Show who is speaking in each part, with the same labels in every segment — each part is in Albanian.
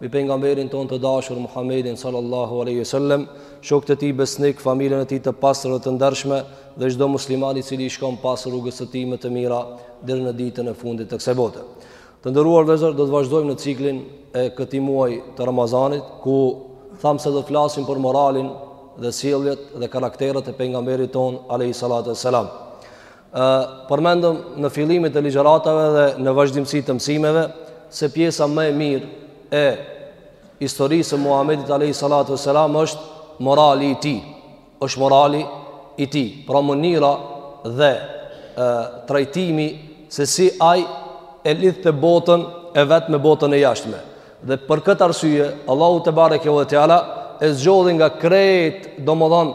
Speaker 1: mbi pejgamberin tonë të dashur Muhammedin sallallahu alaihi wasallam, shokët e tij besnik, familjen e tij të pastër dhe të ndershme dhe çdo musliman i cili i shkon pas rrugës së tij me të mira deri në ditën e fundit të kësaj bote. Të nderuar vëllezër, do të vazhdojmë në ciklin e këtij muaji të Ramazanit, ku thamë se do të flasim për moralin dhe sjelljet dhe karakteret e pejgamberit tonë alayhi salatu wassalam. Ë përmendëm në fillimet e ligjëratave dhe në vazhdimësi të mësimeve se pjesa më e mirë e historisë së Muhamedit alayhi salatu wasalam është morali i tij. Është morali i tij, pra mënyra dhe ë trajtimi se si ai e lidhte botën e vet me botën e jashtme. Dhe për këtë arsye, Allahu te bareke ve teala e zgjodhi nga krejt, domethënë,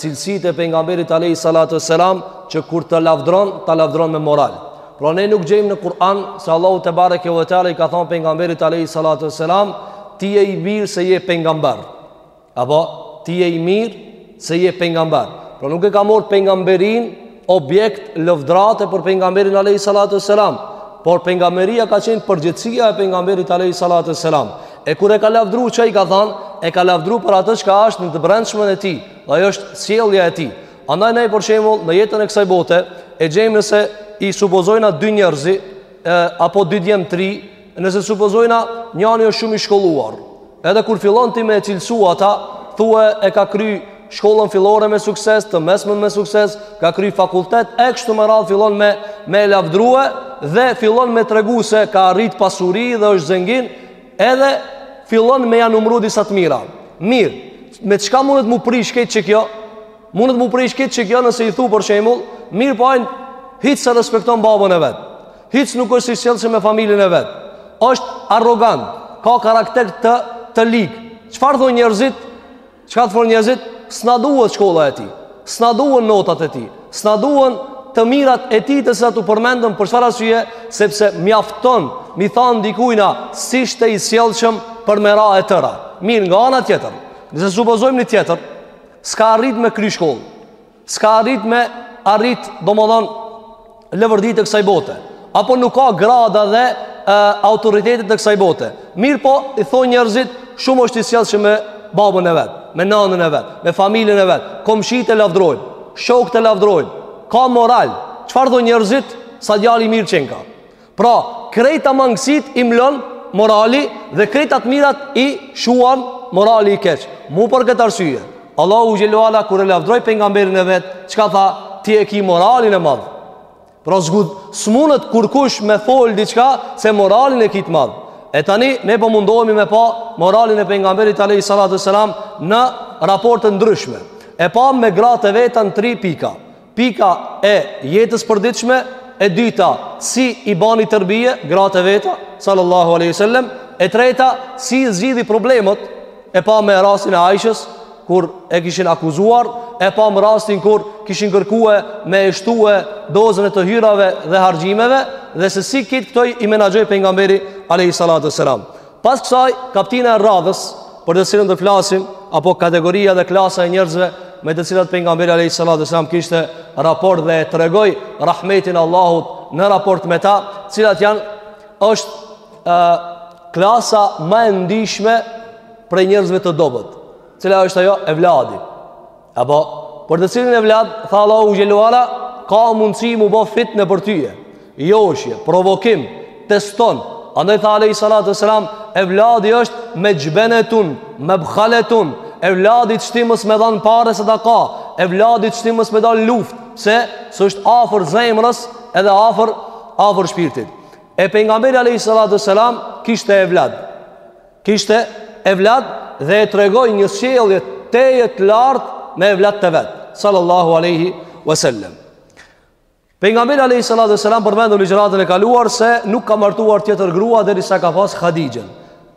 Speaker 1: cilësitë e pejgamberit alayhi salatu selam që kur ta lavdron, ta lavdron me moral. Pra ne nuk gjejmë në Kur'an se Allahu te bareke ve teala i ka thon pejgamberit alayhi salatu selam ti je i mirë se je pejgamber. Apo ti je i mirë se je pejgamber. Pra nuk e ka marrë pejgamberinë objekt lavdërate për pejgamberin alayhi salatu selam. Por pejgamberia ka qenë përgjegjësia e pejgamberit alayhi salatu selam. E kur e ka lavdru ça i ka thanë, e ka lavdru për atë çka është në të brendshmën e tij, dhe ajo është sjellja e tij. Andaj ne për shembull në jetën e kësaj bote e gjejmë nëse i supozojna dy njerëzi e, apo dy djem tri Nëse supozojna njani është shumë i shkolluar, edhe kur fillon ti me e cilësu ata, thue e ka kry shkollën fillore me sukses, të mesmën me sukses, ka kry fakultet, e kështu me radhë fillon me, me e lavdrue dhe fillon me tregu se ka arrit pasuri dhe është zengin, edhe fillon me ja numru disa të mira. Mirë, me çka mundet m'u prish krejt kjo? Mundet m'u prish krejt kjo nëse i thu për shembull, mirëpo ai hiç s'e respekton babën e vet. Hiç nuk është i sjellshëm me familjen e vet. Është arrogant, ka karakter të të lig. Çfarë thonë njerëzit? Çka thonë njerëzit? S'na duhet shkolla e tij. S'na duhen notat e tij. S'na duhen të mirat e tij të cilat u përmendën për çfarë arsye? Sepse mjafton m'i thanë dikujna s'ishte i sjellshëm për me ra e tëra. Mirë, nga ana tjetër, nëse supozojmë ni tjetër, s'ka arrit me kry shkollë. S'ka arrit me arrit, domethanë, leverdi të kësaj bote. Apo nuk ka grada dhe e, autoritete të kësaj bote. Mirëpo, i thonë njerëzit, shumë është i sjellshëm me babën e vet, me nanën e vet, me familjen e vet, komshitë e lavdrojnë, shokët e lavdrojnë, ka moral, çfarë thonë njerëzit, sa djalë i mirë qenka. Pra, krejt mangësitë i mlon morali dhe krejt të mirat i shuan morali i keq. Mu për këtë arsye, Allahu Xhelleuala kur e lavdëroi pejgamberin e vet, çka tha ti e ki moralin e madh. Pra, s'mundet kurkush me folë diçka se moralin e ki të madh. E tani, ne po mundohemi me pa moralin e pejgamberit alejhi salatu ve selam në raporte të ndryshme. E pamë me gratë e veta në tri pika. Pika e jetës së përditshme e dyta, si i bani terbije gratë e veta, sallallahu alaihi wasallam, e treta, si i zgjidhi problemet, e pamë rastin e Aishes kur e kishin akuzuar, e pamë rastin kur kishin kërkue me e shtue dozën e të hyrave dhe harxhimeve dhe se si krejt këto i menaxhoi pejgamberi alaihi salatu wasalam. Pas kësaj, kaptina e radhës, për të cilën do të flasim, apo kategoria dhe klasa e njerëzve me të cilat pejgamberi alayhis salam kishte raport dhe e tregoi rahmetin e Allahut në raport me ta, cilat janë është ë klasa ma e ndjeshme prej njerëzve të dobët. Cila është ajo evladi. Apo, për të cilin evlad, tha Allahu Xhelleuala, ka mundësi mu bo fitne për ty, joshje, provokim, teston, andaj tha Alejhi Salatu Selam, evladi është mexhbenetun, mebhaletun, evladi t'shtin mos me dhanë pare sadaka, evladi t'shtin mos me dalë n'luftë, sepse është afër zemrës edhe afër, afër shpirtit. E pejgamberi Alejhi Salatu Selam, kishte evlad. Kishte evlad dhe e tregoi një sjellje tejet të lartë me evlad të vet. Sallallahu alaihi wasallam. Pejgamberi alayhi salatu wasalam përmendëm në ligjëratën e kaluar se nuk ka martuar tjetër grua derisa e ka pas Hadixhen.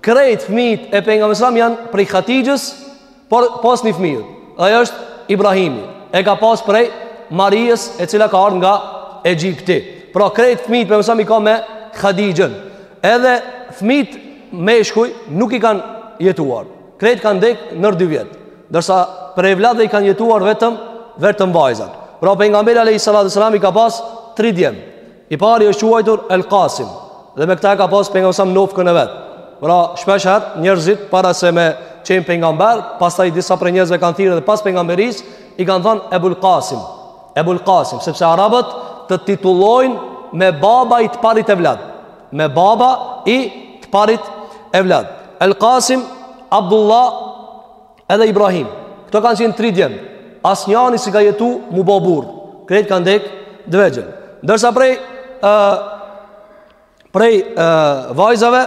Speaker 1: Krejt fëmijët e pejgamberit janë prej Hadixhes Përpos një fëmiut, ai është Ibrahimi. E ka pas prej Marijës, e cila ka ardhur nga Egjipti. Pra krejt fëmijët pejgamberi i ka me Hadixhen. Edhe fëmijët meshkuj nuk i kanë jetuar. Krejt kanë dek nën dy vjet. Ndërsa prej evladve i kanë jetuar vetëm vetëm vajzat. Pra pejgamberi alayhi salatu sallam i ka pas 3 djem. I pari është quajtur El Qasim dhe me këtë e ka pas pejgamberi nofkën e vet. Pra, shpeshherë, njerëzit para se me qenë pejgamber, pastaj disa prej njerëzve e kanë thirr edhe pas pejgamberisë, i kanë thonë Ebul Qasim. Ebul Qasim, sepse arabët të titullojnë me baba i të parit evlad. Me baba i të parit evlad. El Qasim, Abdullah, Edhe Ibrahim. Këto kanë qenë tri djem. Asnjani s'i ka jetu mu bo burrë. Krejt kanë dek t'vegjël. Ndërsa prej ë prej ë vajzave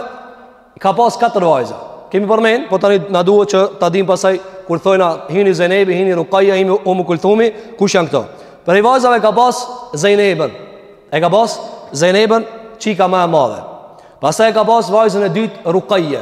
Speaker 1: ka pas katër vajza. E kemi përmend, po tani na duhet që ta dim pastaj kur thojna hini Zejnebi, hini Rukaja, hini Umu Kulthumi, kush janë këto? Prej vajzave e ka pas Zejnebën. E ka pas Zejnebën çika ma e madhe. Pastaj e ka pas vajzën e dytë Rukaja.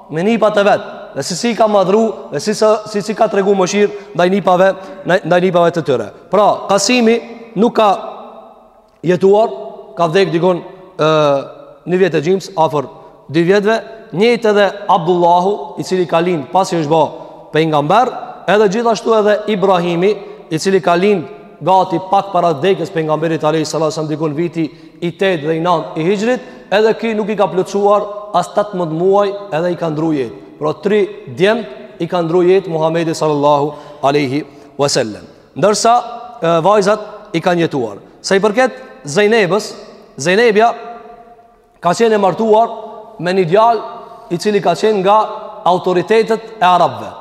Speaker 1: me nipat e vet, dhe si si i ka madhnu dhe si si si ka tregu mëshirë ndaj nipave ndaj nipave të tyre. Pra, Kasimi nuk ka jetuar, ka vdek dikun ë një vjet e gjymës afër dy vjetëve, njëjtë edhe Abdullahu, i cili ka lind pasi është ba pejgamber, edhe gjithashtu edhe Ibrahimi, i cili ka lind gati pak para vdekjes së pejgamberit alayhis salam dikun viti i tetë dhe i nëntë i hixhrit, edhe ky nuk i ka plotësuar as 18 muaj edhe i ka ndru jetë. Pra tri djemt i kanë ndru jetë Muhamedit sallallahu alaihi wasallam. Ndërsa e, vajzat i kanë jetuar. Sa i përket Zejnebës, Zejnebja ka qenë e martuar me një djalë i cili ka qenë nga autoritetet e arabëve.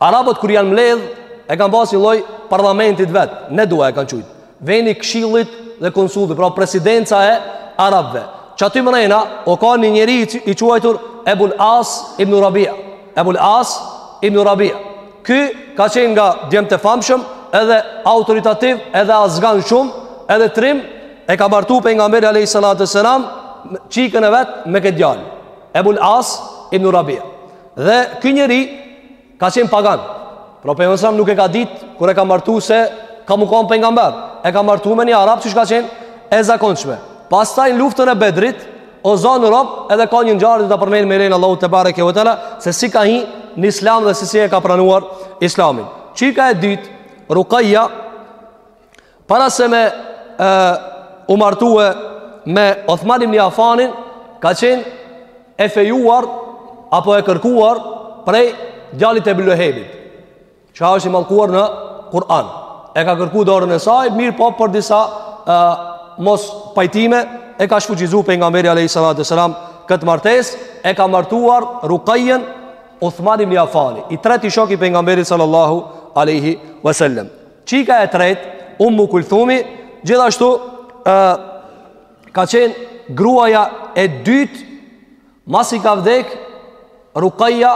Speaker 1: Arabët kur janë mbledh, e kanë ba si lloj parlamenti t'vet, Nedua e kanë qujt. Veni i këshillit dhe i konsultimit, pra presidenca e arabëve. Qaty mrena o kan një njeri i quajtur Ebul As ibn Rabia. Ebul As ibn Rabia. Ky ka qenë nga djemt e famshëm, edhe autoritativ, edhe azgan shumë, edhe trim e ka martu pejgamberi alejhi salatu ue selam, çikën e vet me këtë djalë. Ebul As ibn Rabia. Dhe ky njeri ka qenë pagan. Pra pejgamberi nuk e ka dit, kur e ka martu se ka mu kon pejgamber. E ka martu me një arab siç ka qenë e zakonshme. Pastaj në luftën e Bedrit, o zanë rob, edhe ka një ngjarje do ta përmend me lejen e Allahut tebareke ue teala, se si ka hi në islam dhe si si e ka pranuar islamin. Çika e dytë, Rukaja, Para se me u martue me Othman ibn Affanin, ka qenë e fejuar apo e kërkuar prej djalit të Ebu Lehebit, që është i mallkuar në Kur'an. E ka kërku dorën e saj, mirëpo për disa mospajtime, e ka shfuqizu pejgamberi a.s. këtë martesë, e ka martuar Rukajen Othman ibn Affani, i treti shok i pejgamberit sallallahu aleyhi wasallam. Çika e tretë, Ummu Kulthumi, gjithashtu ë ka qenë gruaja e dytë masi ka vdek Ruqayya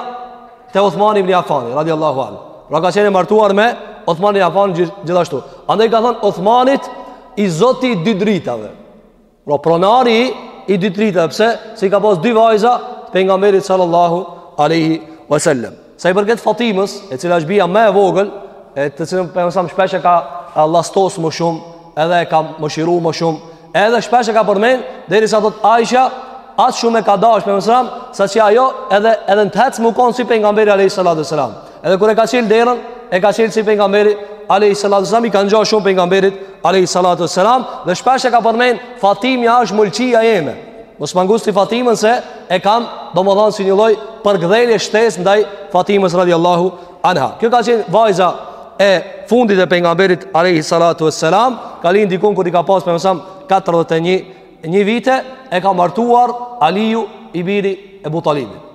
Speaker 1: te Uthman ibn Affan radiallahu anhu. Pra ka qenë e martuar me Uthman ibn Affan gjithashtu. Andaj i kanë thënë Uthmanit i zoti i dy dritave. Pra pronari i dy dritave, pse? Se i ka pas dy vajza të pejgamberit sallallahu aleyhi wasallam. Sa i përket Fatimës, e cila është bija më e vogël, e të cilën pejgamberi aleyhi selam shpesh e ka llastos më shumë, edhe e ka mëshiru më shumë, edhe shpesh e ka përmen, derisa thotë Aisha, aq shumë e ka dash pejgamberi aleyhi selam, saqë ajo edhe, edhe në të hecme u konë si pejgamberi aleyhi salatu wasallam. Edhe kur e ka çel derën, e ka çel si pejgamberi alayhi salatu selam i ka ngja shumë pejgamberit alayhi salatu selam dhe shpesh e ka përmend Fatimja është mulçia jeme. Mos ma ngucni Fatimën se e kam domethanë si një lloj përgdhelje shtesë ndaj Fatimës radhiyallahu anha. Kjo ka qenë vajza e fundit e pejgamberit alayhi salatu selam, ka lind dikun kur i ka pas pejgamberi alayhi selam 41 vite e ka martuar Aliu i biri i Ebu Talibit.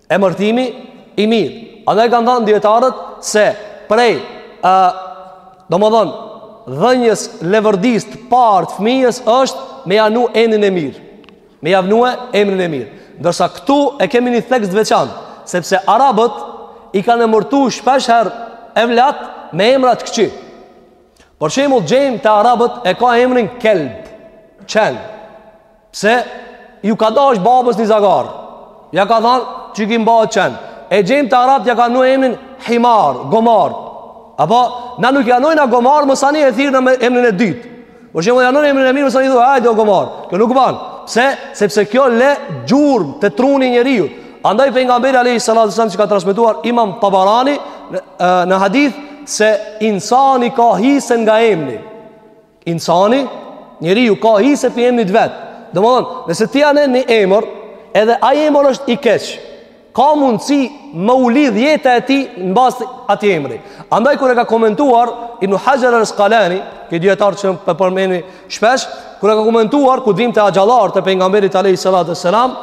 Speaker 1: emërtimi i mirë. Andaj kanë thënë dijetarët se prej, a, domethënë, dhënies leverdisë të parë të fëmijës është me ja vnu emrin e mirë. Me ja vnue emrin e mirë. Ndërsa këtu e kemi një theks të veçantë, sepse arabët i kanë emërtu shpesh herë evlat me emra të këqij. Për shembull gjejmë te arabët e ka emrin kelb, qen. Pse? Ju ka dash babës një zagar. Ja ka thënë, qiky bahet qen. E gjejmë te arabët, ja ka vnu emnin himar, gomar. Apo, na nuk ja vnojna gomar, masanej e thirrna emnin e dytë. Për shembull, ja vnojna emnin e mirë, masanej e thirr, hajde o gomar. Kjo nuk banë. Pse? Sepse kjo le gjurmë te truni i njeriut. Andaj pejgamberi alejhi salatu selam që ka transmetuar imam Tabarani në, në hadith se insani ka hise nga emni. Insani, njeriu ka hise pi emnit vet. Domethënë, nëse ti ja vnon një emër, edhe ai emër është i keqë, ka mundësi me u lidh jeta e tij në bazë atij emri. Andaj kur e ka komentuar Ibnu Haxher el Askalani, ky dijetar që po e përmendi shpesh, kur e ka komentuar, ku dimë te axhallarët e pejgamberit alejhi salatu selam,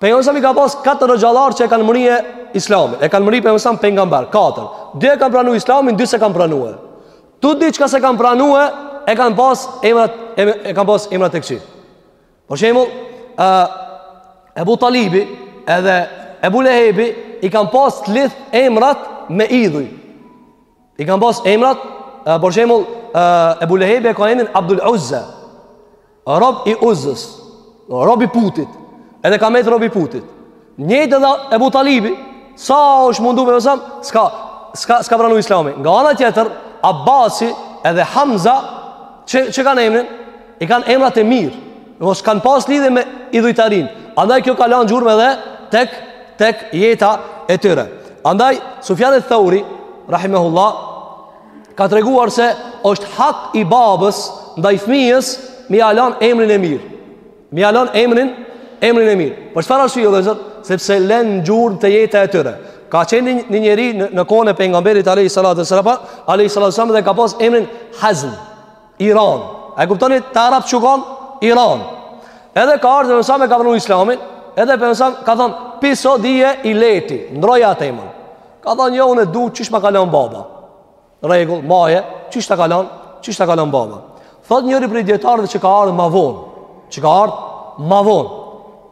Speaker 1: pejgamberi alejhi selam i ka pas 4 axhallarë që e kanë mrrie islamin, e kanë mrri pejgamberin alejhi selam pejgamber, 4. 2 e kanë pranu islamin, 2 s'e kanë pranue Kta dy çka s'e kanë pranue, e kanë pas emrat e, e kanë pas emrat e këqij. Për shembull, ë Ebu Talibi edhe Ebu Lehebi i kanë pas të lidh emrat me idhuj. I kanë pas emrat, për shembull, Ebu Lehebi e ka emrin Abdul Uzza. Rob i Uzës, rob i Putit, edhe ka met rob i Putit. Njëjtë edhe Ebu Talibi, sa është mundu pejgamberi alejhi selam, s'ka, s'ka, s'ka pranu islamin. Nga ana tjetër, Abasi edhe Hamza, që, që kanë emrin, i kanë emrat e mirë, në mos kanë pas lidhje me idhujtarinë. Andaj kjo ka lanë gjurmë edhe tek, tek jeta e tyre. Andaj, Sufjan eth-Thauri, Rahimehullah, ka treguar se është hak i babës ndaj fëmijës me ia lënë emrin e mirë. Me ia lënë emrin, emrin e mirë. Për çfarë arsye ju thotë? Sepse lën gjurmë te jeta e tyre. Ka qenë një njeri në, në kohën e pejgamberit alayhi salatu wasallam, alayhi salatu wasallam dhe ka pas emrin Hazn. I ran. A e kuptoni, te arabët që kon i ran. Edhe ka ardhë dhe pejgamberi, e ka pranu islamin, edhe pejgamberi i ka thonë, jo, ti je i leti, ndroja atë emën. Ka thonë, jo, unë e du, qish ma ka lon baba. Regull, maje qish ta ka lon, qish ta ka lon baba. Thotë njëri prej dijetarëve që ka ardhë ma vonë, që ka ardhë ma vonë,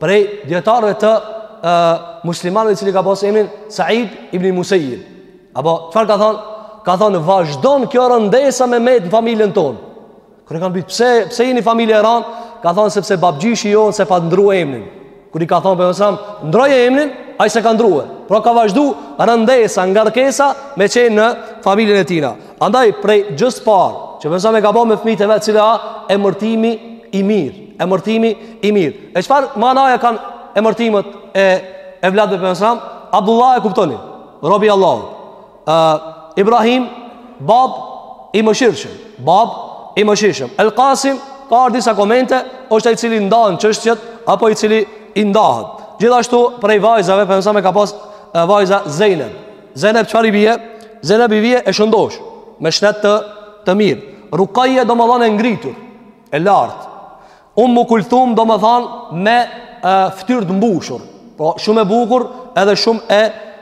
Speaker 1: prej dijetarëve të uh, muslimanëve i cili ka pas emnin, Said ibn Musejjib. Apo, çfarë ka thonë? Ka thonë, vazhdon kjo rëndesa me mbet në familjen tonë. Kur e kanë pytë, pse, pse jeni familje e ranë? Ka thonë, sepse babgjyshi jonë s'e pat ndru emnin. Kur i ka thonë pejgamberi, ndroje emnin, ai s'e ka ndrue. Pra ka vazhdu rëndesa, ngarkesa, me qenë në familjen e tina. Andaj, prej gjësë parë, që pejgamberi e ka bo me fmit e vetë, cila a, emërtimi i mirë. Emërtimi i mirë. E çfarë manaja kanë emërtimet e evladëve pejgamberit? Abdullah e kuptoni. Robi i Allahut uh, Ibrahim Bab i mëshirshëm Bab i mëshirshëm El Kasim ka ardh disa komente është ai i cili ndan çështjet Apo i cili i ndahet Gjithashtu prej vajzave pejgamberi ka pas uh, vajza Zejneb Zejneb çfarë i bje Zejneb i bje e shëndosh Me shnet të, të mirë Rukaje domethanë e ngritur E lartë Ummu Kulthum domethanë me ftyrë të mbushur. Po shumë e bukur edhe shumë e,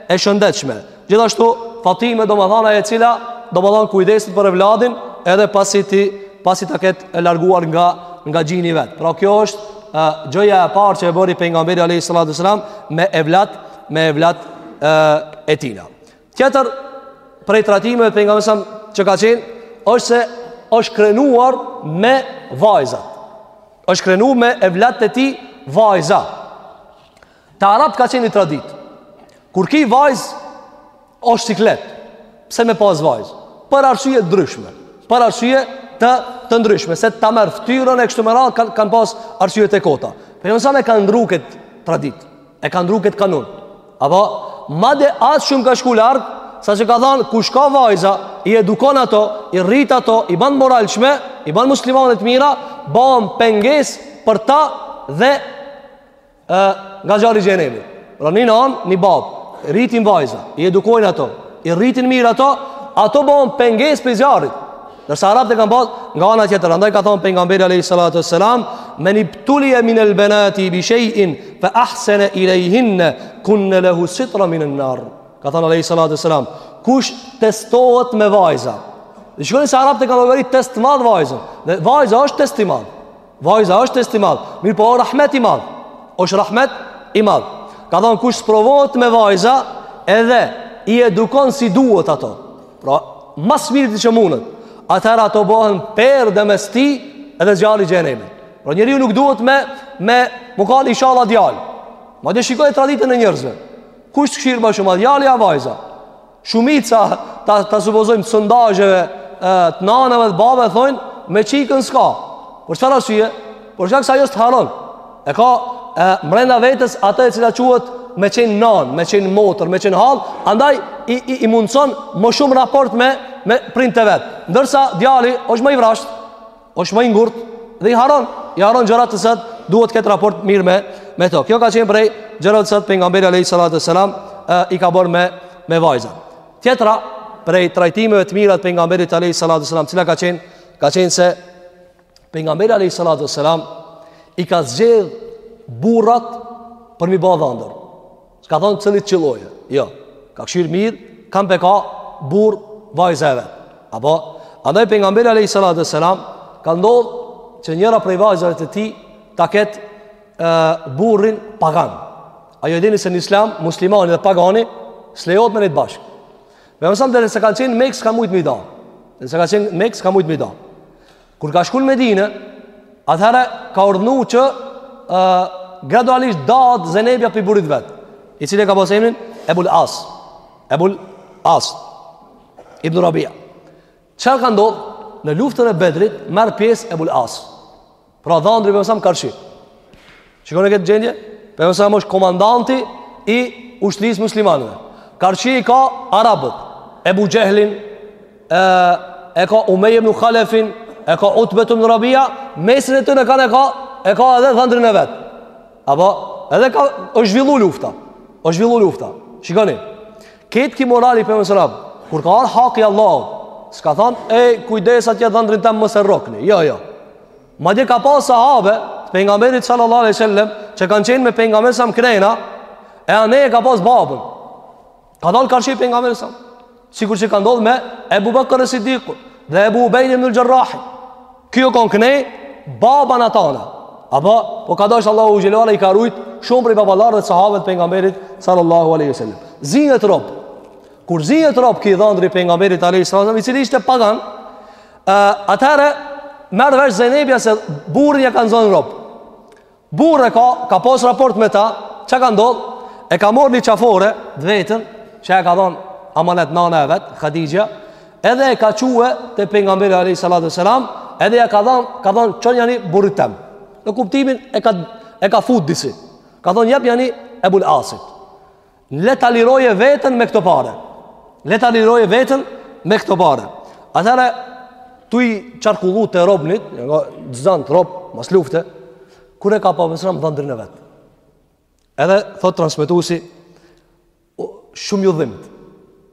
Speaker 1: e shëndetshme. Gjithashtu Fatime domethanë ajo e cila domethanë kujdeset për evladin edhe pasi ti pasi ta ketë larguar nga, nga gjini i vet. Pra kjo është e, gjëja e parë që e bëri pejgamberi a.s. me evlad me evlad e, e tina. Tjetër prej trajtimeve pejgamberi që ka qenë, është se është krenuar me vajzat. është krenuar me evlatë të tij vajza. Te arabët ka qenë një tradit. Kur ki vajz, është siklet. Pse me pas vajz? Për arsye të ndryshme. Për arsye të, të ndryshme. Se ta merë ftyrën e kështu me radhë, kanë kan pas arsye të kota. Pejgamberi e ka ndru këtë tradit. e ka ndru këtë kanun apo madje aq shumë ka shku larg saqë ka thënë kush ka vajza i edukon ato i rrit ato i bën moralshme i bën muslimane të mira bën penges për ta dhe e, nga zjarri i xhenemit pra një nan një bab rritin vajza i edukojnë ato i rritin mirë ato ato bën penges prej zjarrit Ndërsa arabët e kanë pas nga ana tjetër, andaj ka thonë pejgamberi alayhi salatu wassalam, "Men ibtuliya min al-banati bi shay'in fa ahsana ilayhinna kunna lahu sitra min an-nar." Ka thonë alayhi salatu wassalam, "Kush testohet me vajza?" Dhe shikoni se arabët e kanë llogarit test të madh vajzën. Dhe vajza është test i madh. Vajza është test i madh, mirëpo rahmet i madh. Është rahmet i madh. Ka thënë kush sprovohet me vajza, edhe i edukon si duhet ato. Pra, ma s'mirti që mundet. Atëherë ato bëhen perde mes tij edhe zjarrit xhehenemit. Pra njeriu nuk duhet me me m'u kan inshallah djalë. Madje shikoj traditën e njerëzve. Kush të kshir më shumë, a djali a vajza? Shumica ta ta supozojmë sondazheve të nanave dhe babave thonë me çikën s'ka. Për çfarë arsye? Për shkak se ajo s'të harron. E ka e, mrenda vetes atë e cila quhet me qenë nanë, me qenë motër, me qenë hallë, andaj i i, i mundson më shumë raport me me prindët e vet. Ndërsa djali është më i vrashtë. është më i ngurtë dhe i harron, i harron gjërat të cilat duhet të ketë raport mirë me me to. Kjo ka qenë prej gjërat të cilat pejgamberi alayhi salatu wasalam i ka bërë me me vajza. Tjetra prej trajtimeve të mira të pejgamberit alayhi salatu wasalam, cila ka qenë ka qenë se pejgamberi alayhi salatu wasalam i ka zgjedh burrat për m'i ba dhandër. S'ka thonë cili t'qëllojë, jo. Ka kshir mirë, kan pe ka burrë vajza e vet. Apo, andaj pejgamberi alayhi salatu wasalam, ka ndodhë që njëra prej vajzëve të tij ta ketë e, burrin pagan. A ju e dini se në islam, muslimani dhe pagani, s'lejohet me nejtë bashkë. Pejgamberi alayhi salam derisa ka qenë Mekë, s'ka mujtë m'i da. Derisa ka qenë Mekë, s'ka mujtë m'i da. Kur ka shku në Medinë, atëherë ka urdhnu që ë gradualisht dahet Zejnebja pi burrit vet, i cili ka pas emnin Ebul As. Ebul As Ibn Rabia. Çfarë ka ndodh? Në luftën e Bedrit merr pjesë Ebul As. Pra dhandri i pejgamberit alayhi salam karshi. Shikoni këtë gjendje, pejgamberi alayhi salam është komandanti i ushtrisë muslimanëve. Karshi i ka arabët, Ebu Xehlin, e e ka Umeje ibn Halefin, e ka Utbe ibn Rabia, mesin e tyre kanë e ka e ka edhe dhëndrin e vet. Apo edhe ka është zhvillu lufta. Është zhvillu lufta. Shikoni. Këtë ky morali i pejgamberit alayhi salam Kur ka ardh haki i Allahut S'ka thonë, e kujdes atje dhëndrin tem mos e rrokni Jo, jo Madje ka pas sahabe të pejgamberit sallallahu alaihi wasallam që kanë qenë me pejgamberin alayhi salam knena, e anena ka pas babën. Ka dalë karshi pejgamberit alayhi salam. Sikur që ka ndodhur me Abu Bakr as-Siddiq dhe Abu Ubayda ibn al-Jarrah. Ky u kon këne baba n'at anë. Apo po ka dash Allahu xhelala i ka rujt shumë prej baballarëve të sahabëve të pejgamberit sallallahu alaihi wasallam. Zinet rob. Kur zinet rob ky dhandri i pejgamberit alaihi wasallam, i cili ishte pagan, Atëherë, merr vesh Zejnebja se burrin ja kanë zonë rob. Burrë e ka, ka pos raport me ta, çka ka ndodh, e ka morrë një qafore, të veten, që ja ka dhonë amanet nana e vet, Hadixha, edhe e ka çu te pejgamberi alejhi salatu ve selam, edhe e ka dhonë, ka dhonë, që një një burit temë. Në kuptimin e ka, e ka fut disi. Ka dhonë, jep një një e bul asit. Le ta liroje veten me këto pare. Le ta liroje veten me këto pare. Atëherë tu i qarkullu te robnit, të zant rob, mas lufte. Kur e ka pa pejgamberi a.s. dhandrrin e vet. Edhe thot transmetuesi shumë ju dhimt.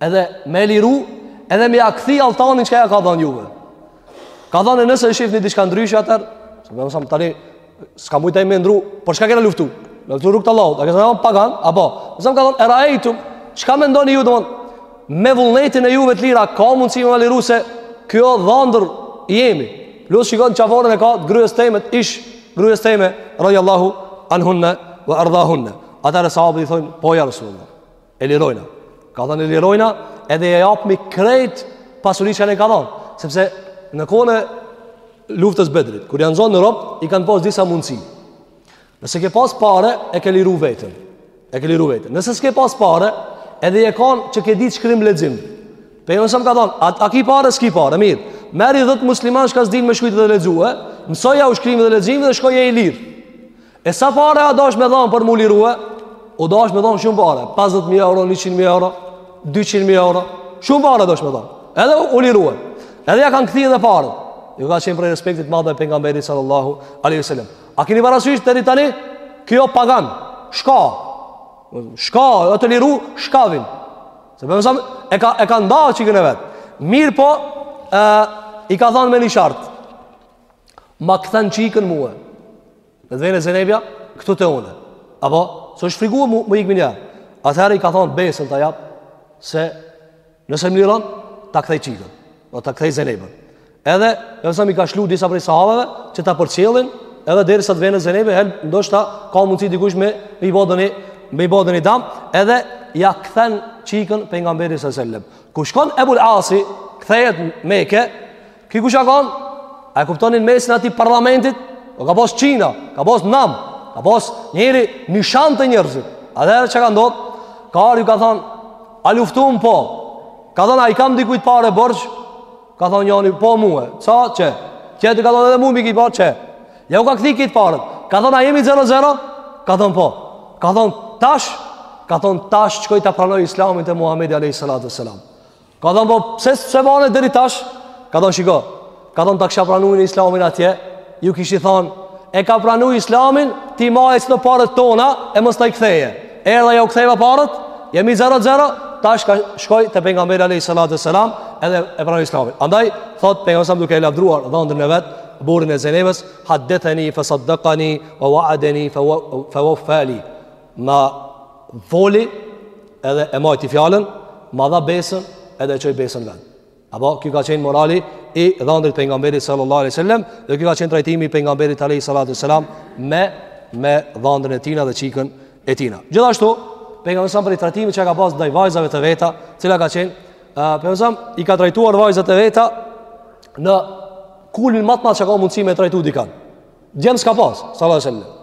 Speaker 1: Edhe me liru, edhe me ja kthi altanin çka jau ka dhënë juve. Ka thonë nëse e shifni diçka ndryshe atë, se më thon tani s'ka mujt ai me ndrru, por çka kena luftu? Në këtë rrugë të Allahut, a kena pagan apo? Zëm ka thon era ai tu, çka mendoni ju domon? Me vullnetin e juve të lirë a ka mundsi me liru se ky o dhëndër i jemi. Plus shikon qaforen e ka grues teme t'ish grues teme radiyallahu anhunna wa ardahunna. Atëherë sahabët i thonë po ja Rasulullah. E lirojna. Ka thënë e lirojna edhe e japmi krejt pasurinë çka na ka dhënë, sepse në kohën e luftës Bedrit, kur janë zonë rob, i kanë pas disa mundësi. Nëse ke pas pare, e ke liru veten. E ke liru veten. Nëse s'ke pas pare, edhe je kanë që ke ditë shkrim lexim. Pejgamberi a.s. ka thon, a, a ki pare, s'ki pare, mirë. Merri 10 musliman që s'din me shkrujt dhe lexue, mësojau shkrim dhe lexim dhe shko, je i lirë. E sa pare a dash me dhanë për m'u lirue? O dash me dhanë shumë pare, 50.000 euro, 100.000 euro, 200.000 euro, shumë pare dash me dhanë. Edhe u lirue. Edhe ja kanë kthi edhe paret. Kjo ka qenë prej respektit madh te pejgamberi sallallahu a.s. A kini parasysh deri tani? Ky o pagan, shka, shka, e të liru, shkavin. Se pejgamberi a.s., e ka, e ka nda çikën e vet. Mirëpo, e, i ka thonë me një shart. Ma kthen çikën mue Le të vjen Zejnebja Këtu te une Apo S'është frigue mu Më ikë minja Atëherë i ka thonë besën ta jap Se Nëse më liron Ta kthej çikën Do ta kthej Zejneben Edhe a.s. i ka lshu disa prej sahabeve Që ta përcjellin Edhe derisa të vjen Zejnebja Hel ndoshta Ka mundësi dikush me Me i bo ndonji Me i bo ndonji dam Edhe Ja kthen çikën Pejgamberit a.s. Kur shkon Ebul Asi Kthehet Meke Ki kush ka kanë? A e kuptoni n'mesin atij parlamentit? O ka pos qina, ka pos nam, ka pos njeri nishan te njerëzit. Atëherë çka ka ndodh? Ka ardh ju ka thonë, a luftum? Po? Ka thonë, a i kam dikujt pare borxh? Ka thonë, njani, po mue. Sa? Qe. Që të ka thonë edhe mu mi ki pare, qe. Jau ka kthi krejt paret. Ka thonë, a jemi 0-0? Ka thonë, po. Ka thonë, tash? Ka thonë, tash, shkoj ta pranoj islamin te Muhammedi a.s. Ka thonë, po, pse s'e bane deri tash? Ka thonë, shiko, ka thonë, ta kisha pranu unë islamin atje, ju kishit thonë, e ka pranu islamin, t'i majë paret tona, e mos t'i kthejë. Edhe jau ktheva paret, jemi 0-0, tash ka shkoj te Pejgamberi alejhi salatu ve selam, edhe e pranoj islamin. Andaj, thot, Pejgamberi alejhi selam duke e lavdruar dhandrin e vet, burrin e Zejnebes, haddetheni fe sadekani, we weadeni fe wefa li. Ma foli edhe e majti fjalën, ma dha besën edhe e çoi besën n'vend. Apo, kjo ka qenë morali i dhandrit Pejgamberit sallallahu alejhi ve sellem, dhe kjo ka qenë trajtimi i Pejgamberit alejhi salatu ve selam me, me dhandrin e tina dhe çikën e tina. Gjithashtu, Pejgamberi alejhi selam prej trajtimit që ka pas ndaj vajzave të veta, cila ka qenë, Pejgamberi alejhi selam, i ka trajtuar vajzat e veta në kulmin ma të madh që ka mundësi me trajtu dikan. Djem s'ka pas, sallallahu alejhi ve sellem.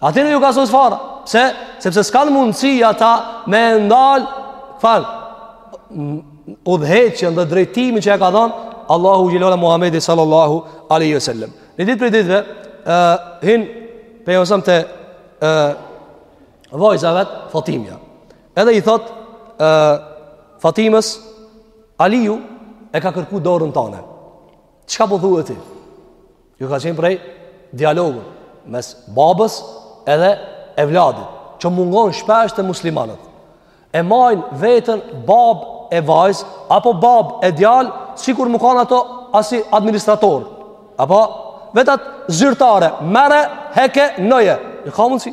Speaker 1: Atynve ju ka sos fara, se, sepse s'kanë mundësi ata me e ndal, çfarë, udhëheqjen dhe drejtimin që e ka dhanë, Allahu xhele ve ala Muhammedit sallallahu alejhi ve sellem. Një ditë prej ditëve, uh, hin Pejgamberi alejhi selam te uh, vajza vet Fatimja. Edhe i thot uh, Fatimës, Aliju e ka kërku dorën tane. Qka po thua ti? Kjo ka qenë prej dialogut mes babës edhe evladit, që mungon shpesh te muslimanët. E majnë veten babë e vajzë, apo babë e djalë, sikur me kanë ato asi administrator. Apo, vetat zyrtare, merre, heke, nëje. Në ka mundësi,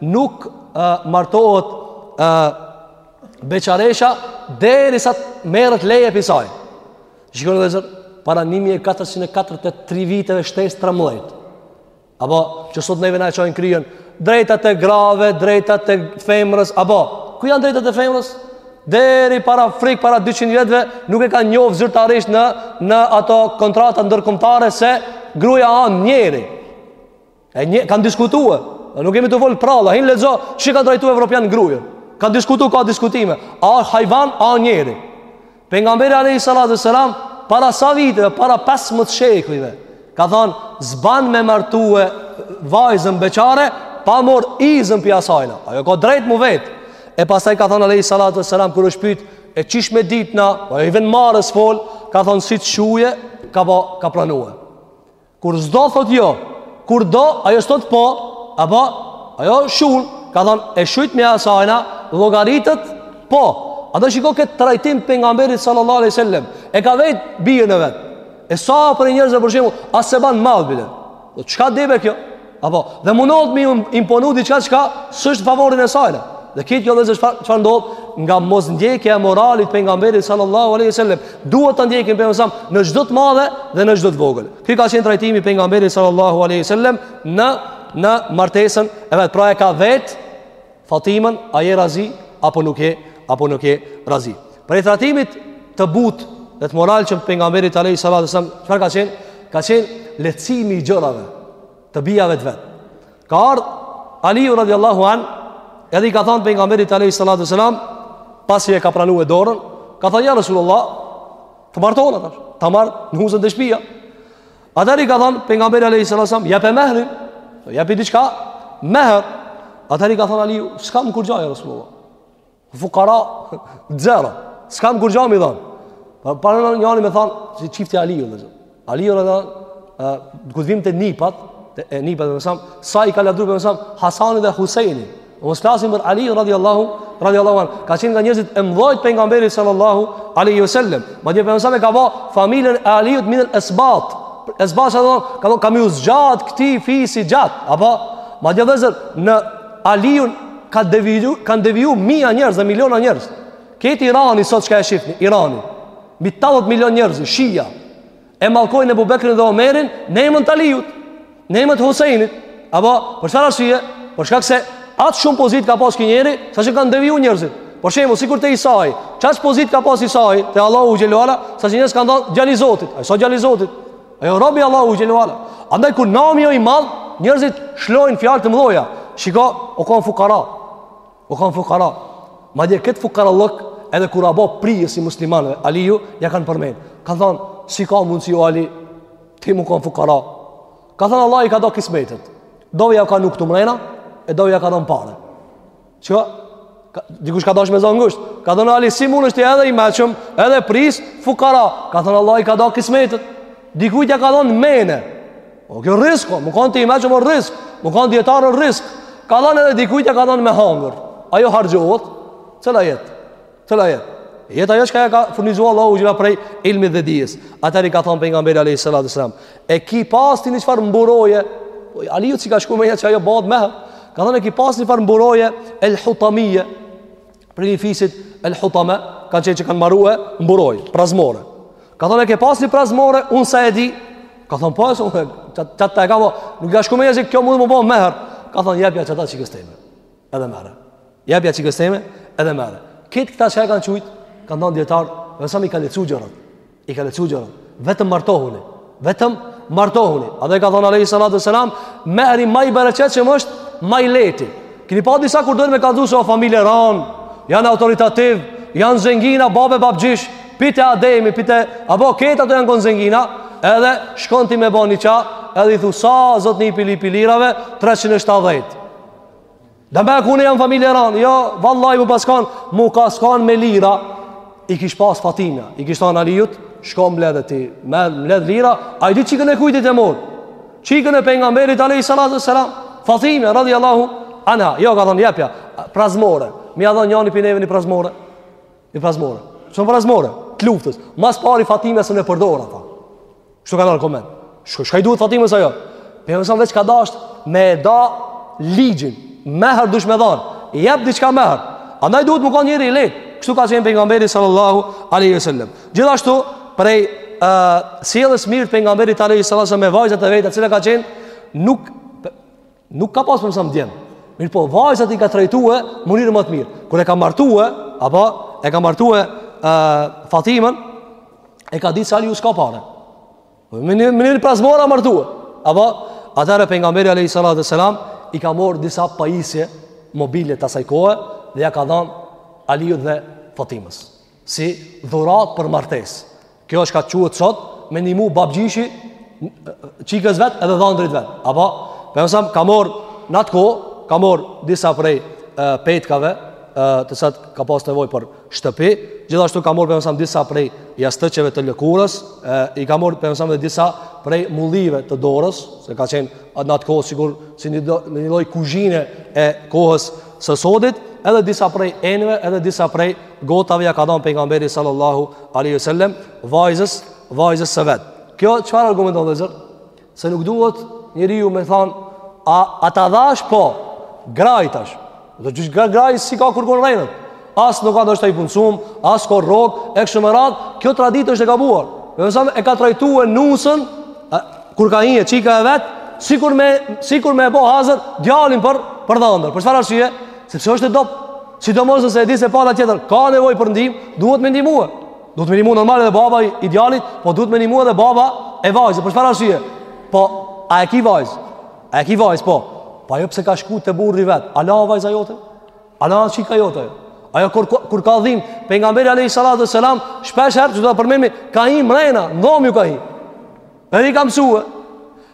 Speaker 1: nuk e, martohet e, beqaresha derisa të merret leje prej saj shikoni vllezër para 1443 viteve shtesë 13 apo që sot neve na e çajnë kryen drejtat e grave, drejtat e femrës apo, ku janë drejtat e femrës? deri para frik para 200 vjetëve nuk e kanë njof zyrtarisht në në ato kontrata ndërkombëtare se gruaja është njeri E një, kanë diskutue. Dhe nuk jemi tu folë prralla. Hin lexo, si e kanë trajtu evropianët grujën. Kanë diskutu, ka diskutime. A është hajvan, a është njeri. Pejgamberi alejhi salatu ve selam, para sa viteve, para 15 shekujve, ka thonë, s'ban me martue vajzën beqare, pa marrë izën prej asajna. Ajo ka drejt m'u vet. E pastaj ka thonë alejhi salatu ve selam, kur është pytë, e qysh me dit na, ajo i vjen marre s'fol, ka thonë, si të shujë, ka, po, ka pranue. Kur s'do thot jo, kur do ajo s'thot po, apo ajo shun, ka thon e shujtmja asajna llogaritet po. Andaj shiko kët trajtim të pejgamberit sallallahu alaihi wasallam. E ka vejt bijën e vet. E sa prej njerëzve për shembull, as s'e ban mall bile. Po çka di be kjo? Apo, dhe mundohet me imponu diçka çka s'është favorin e sajna. Dhe kejt kjo vllezër çfarë ndodh nga mosndjekja e moralit Pejgamberit sallallahu aleyhi sallam. Duhet ta ndjekim Pejgamberin alejhi selam në çdo të madhe dhe në çdo të vogël. Ky ka qenë trajtimi i Pejgamberit sallallahu aleyhi sallam në, në martesën e vet. Pra e ka vetë Fatimën, a je razi apo nuk je, apo nuk je razi. Prej trajtimit të butë dhe të moralshëm Pejgamberit alejhi salatu ve selam, çfarë ka qenë? Ka qenë lehtësimi i gjërave të bijave të vet. Ka ardhë Aliju radiallahu anh, edhe i ka thonë Pejgamberit alejhi salatu ve selam, pasi e ka pranue dorën, ka thonë ja Rasulullah, të martona, ta marr nusen te shpia. Atëherë i ka thonë Pejgamberi alejhi salatu selam, jepe mehrin, jepi diçka, meher. Atëherë i ka thonë Aliu, s'kam kurgja ja Rasulullah. Fukara, zero, s'kam kurgja me i dhanë. Për parë në njani me thonë, si çifti Aliu, vllezër. Aliu radiallahu anh, këtu vijmë te nipat, te nipat e Pejgamberit alejhi selam, sa i ka lavdru Pejgamberi alejhi selam, Hasani dhe Huseini, Mos flasim për Aliun radiallahu, radiallahu anh. Ka qenë nga njerëzit e mdhojt Pejgamberi sallallahu aleyhi ve sellem. Madje Pejgamberi alejhi selam e ka ba familjen e Aliut minel esbat. Esbat çka do me thonë, ka me ju zgjat këtij fisi gjatë. Apo, madje vllezër në Aliun ka deviju, kanë deviju mija njerëz dhe miliona njerëz. Kejt Irani sot çka e shifni, Irani. Mbi tetëdhjetë milion njerëz, shia. e mallkojnë Ebu Bekrin dhe Omerin në emën të Aliut, në emën të Husajnit. Apo, për çfarë arsye, për shkak se aq shumë pozitë ka pas ky njeri, sa që kanë deviju njerëzit. Për shembull, sikur te Isai, çfarë pozite ka pas Isai te Allahu xhele ve ala sa që njerëzit kanë thënë djali i Zotit. Ai s'o djali i Zotit. Ai o robi i Allahut xhele ve ala. Andaj kur nami o i madh, njerëzit shlojnë fjalë të mëdha. Shiko, o kon fukara. O kanë fukara. Madje këtë fukarallëk, edhe kur o bo prijësi i muslimanëve, Aliju, ja kanë përmenë. Kanë thonë, si ka mundësi o Ali, ti mu kanë fukara. Ka thonë, Allah i ka da kismetet. Dove ja ka dhonë ktu mrena, e dove ja ka dhonë pare. Çka, dikush ka dashë me zonë ngusht. Ka thonë, Ali, si munesh ti edhe i meçëm, edhe prijës, fukara. Ka thonë, Allah i ka da kismetet. Dikujt ja ka dhonë mene. Po kjo rrisk o, me kanë ti i meçëm o rrisk, me kanë dijetar o rrisk, ka dhanë edhe dikujt ja ka dhanë me hangër, ajo harxhohet, cila jet, cila jet, jet ajo çka e ka furnizua Allahu xhele ve ala prej ilmi dhe dijes, atëherë i ka thonë Pejgamberi a.s. E ki pas ti një çfarë mburoje, po, Aliut s'i ka shku menja që ajo bahet meher, ka thonë e ki pas një çfarë mburoje, el hutamije, Prej fisit El Hutame, kanë qenë që kanë marue mburoja, prazmore. Ka thonë, e ke pas një prazmore, unë sa e di? Ka thonë, pas, po, unë, veç qata e kam, po, nuk i ka shku menja që kjo mundet mu bo meher. Ka thonë, jepja qata çikës teme, edhe merre. Jepja çikës teme, edhe merre. Këtë këta çka e kanë qujtë, kanë thonë dijetarët, alejhi selam i ka lehtësu gjërat. I ka lehtsu gjërat. Vetëm martohuni. Vetëm martohuni. Edhe ka thonë alejhi salatu ue selam, mehri ma i bereqetshëm është ma i lehti. Kini pa disa kur dojnë me kallzu se o familje e randë, janë autoritativ, janë zengina, babë e babgjish, pi te Ademi, pi te, apo këta janë konë zengina, edhe shkon ti me bo niqa, edhe i thu sa zotni, pi li pi lirave, 370. Demek une jam familje e randë, jo, vallahi mu pas kan, mu pas kan me lira, i kish pas Fatimja, i kish thonë Alijut, shko mbledh ti, mbledh lira, a e di çikën e kujtit e more, çikën e pejgamberit, alejhi salatu ue selam, Fatimja, radijallahu anha, jo, ka thonë, jepja, prazmore, me ia dhonë njani pi neve një prazmore, Një prazmore. Ç'o një prazmore? Të luftës. Ma s'pari Fatimja s'mun e përdor ata. Këtu ka argument. Ço çka i duhet Fatimes ajo? Pejgamberi alejhi selam veç ka dashtë me da ligjin. Mehër dush me dhonë. Jap diçka mehër. Andaj duhet me konë njeri i lehtë. Kështu ka qenë pejgamberi sallallahu alaihi wasallam. Gjithashtu prej ë uh, sjelljes mirë të pejgamberit alaihi sallallahu alaihi wasallam me vajzat e veta, cila ka qenë nuk Nuk ka pas pejgamberi alejhi selam djem. Mirëpo, vajzat i ka trajtue në mënyrë më të mirë. Kur e ka martue, apo, e ka martue uh, Fatimën, e ka ditë se Aliu s'ka pare. Me një, me një prazmore o martue. Apo, atëherë pejgamberi a.s. i ka morë disa pajisje mobile të asaj kohe dhe ja ka dhanë Aliut dhe Fatimës. si dhuratë për martesë kjo është çka quhet sot me ndihmu babgjishi çikës vet edhe dhandrit vet apo pejgamberi alejhi selam ka morë në atë kohë ka morë disa prej e, petkave e, të cilat ka pas nevojë për shtëpi gjithashtu ka morë pejgamberi alejhi selam disa prej jastëqeve të lëkurës e, i ka morë pejgamberi alejhi selam dhe disa prej mullive të dorës se ka qenë në atë kohë sikur si një, do, një lloj kuzhine e kohës së sodit edhe disa prej enëve edhe disa prej gotave ja ka dhënë pejgamberi sallallahu alaihi wasallam vajzës vajzës së vet. Kjo çfarë argumenton vllezër? Se nuk duhet njeriu me thonë a a ta dhashë po grajtash. Do të gjithë graj si ka kurrkon rrenët. As nuk o ndoshta i punsum, as ka rrogë, e kështu me radhë, kjo traditë është e gabuar. Pejgamberi alejhi selam e ka trajtue nusën a, kur ka hi çika e vet, sikur me sikur me e bo hazër djalin për për dhëndër. Për çfarë arsye? Sepse është e dobët. Sidomos nëse e di se pala tjetër ka nevojë për ndihmë, duhet me ndihmua. Duhet me ndihmua normal edhe baba i djalit, po duhet me ndihmua edhe baba e vajzës. Për çfarë arsye? Po, a e ki vajzë? A e ki vajzë po? Po ajo pse ka shku te burri vet? Hala vajza jote? Hala çika jote? Ajo kur kur ka dhim, pejgamberi alayhi salatu selam shpesh herë që do ta përmendim, ka hi mrena, n'dhomë ju ka hi. Edhe i ka mësue.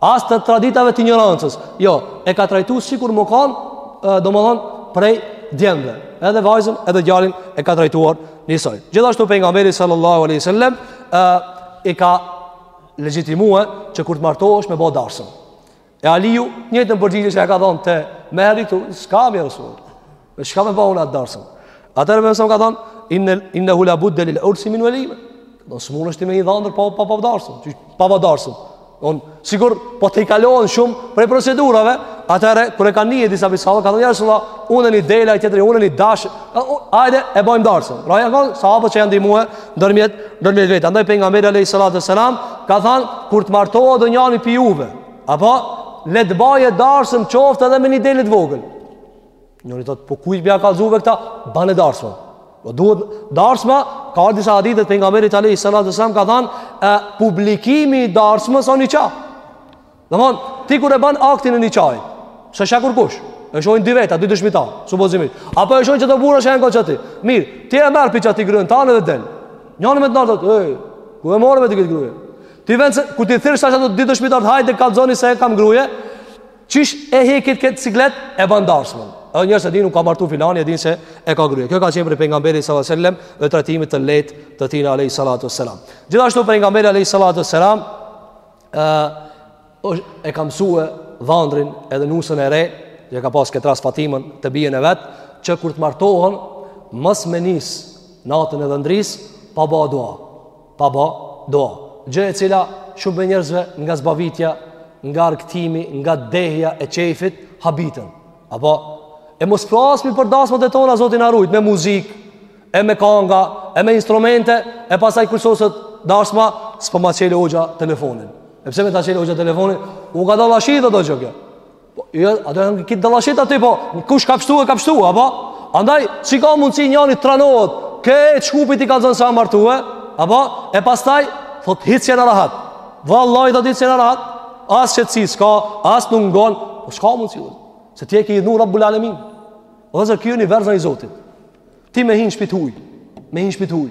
Speaker 1: As të traditave të injorancës. Jo, e ka trajtu sikur me kanë, domethanë, prej djemve. Edhe vajzën, edhe djalin e ka trajtuar njësoj. Gjithashtu pejgamberi sallallahu aleyhi sallem, e ka legjitimue që kur të martohësh me bo darsëm. E Aliju, njëjtën përgjigje që e ka dhanë te mehri, s'ka ja resul. Me çka me bo atë darsëm? Atëherë mësim ka thon in innehu la budde lil ursi min walima. Do s'mun është me hi dhëndër pa pa ba darsëm, ti pa ba darsëm. Don sigur po t'i kalon shumë prej procedurave, atëherë kur e kanë një disa bisallë ka thon ja Resulullah unë ni dele, ai tjetri unë ni dash. Hajde e bëjmë darsmën. Pra ja kanë sahabët që janë ndihmuar ndërmjet ndërmjet veti. Andaj pejgamberi alayhi salatu selam ka thon kur të martohet donjani prej juve, apo le të bëjë darsëm qoftë edhe me një dele të vogël. Njëri thot, po kujt ja kallzuve këta? Bane darsëm. Po duhet darsma, ka ardh disa hadithe pejgamberit alejhi selam ka than, e, publikimi i darsmës o niqah. Domethan, ti kur e ban aktin e niqahit, s'e sheh kërr kush, e shohin dy veta, dy dëshmitarë, supozimit. Apo e shohin qeta burra që jena qetu. Mirë, ti e merr për qejfi gruen tane dhe del. Njani me të nalë, ej, ku e more ti këtë gruje? Ti n'vend se, ku t'i thirrsh qata dy dëshmitarët hajde kallzoni se e kam gruje, Qysh e hekit këtë siklet e ban darsmën. Edhe njerëzt e dinë u ka martu filani e dinë se e ka gruje. Kjo ka qenë prej pejgamberit sallallahu alajhi wasallam dhe trajtimit të lehtë të tij alayhi salatu wasalam. Gjithashtu pejgamberi alayhi salatu wasalam ë e ka mësue dhëndrin edhe nusën e re, që ka pas këtë rast Fatimën të bijën e vet, që kur të martohen mos me nis natën e dhëndris pa ba dua. pa ba dua. Gjë e cila shumë prej njerëzve nga zbavitja, nga argëtimi, nga dehja e qejfit, habiten. Apo, e mos flasmi për dasmat e tona, Zoti na ruajt, me muzik, e me kanga, e me instrumente, e pastaj krisoset dasma, s'po ma çel hoxha telefonin. E pse me ta çel hoxha telefonin? U ka dalë ashiqare do gjë kjo. Po, jo, a do janë këtë dallashit aty, po, kush ka pështu e ka pështu, a po? Andaj, si ka mundësi njani të tranohet, krejt Shkupit i kallzon se a martu e, a po? E pastaj, thot, hiç s'jena rahat. Vallahi thot hiç s'jena rahat, as qetësi, s'ka, as nuk ngonë, po, s'ka mundësi, dhe. se ti e ki idhnu rabbul alemin. E dhe se ky univers o i Zotit. Ti me hinë n'shpi t'huj, me hinë shpit huj.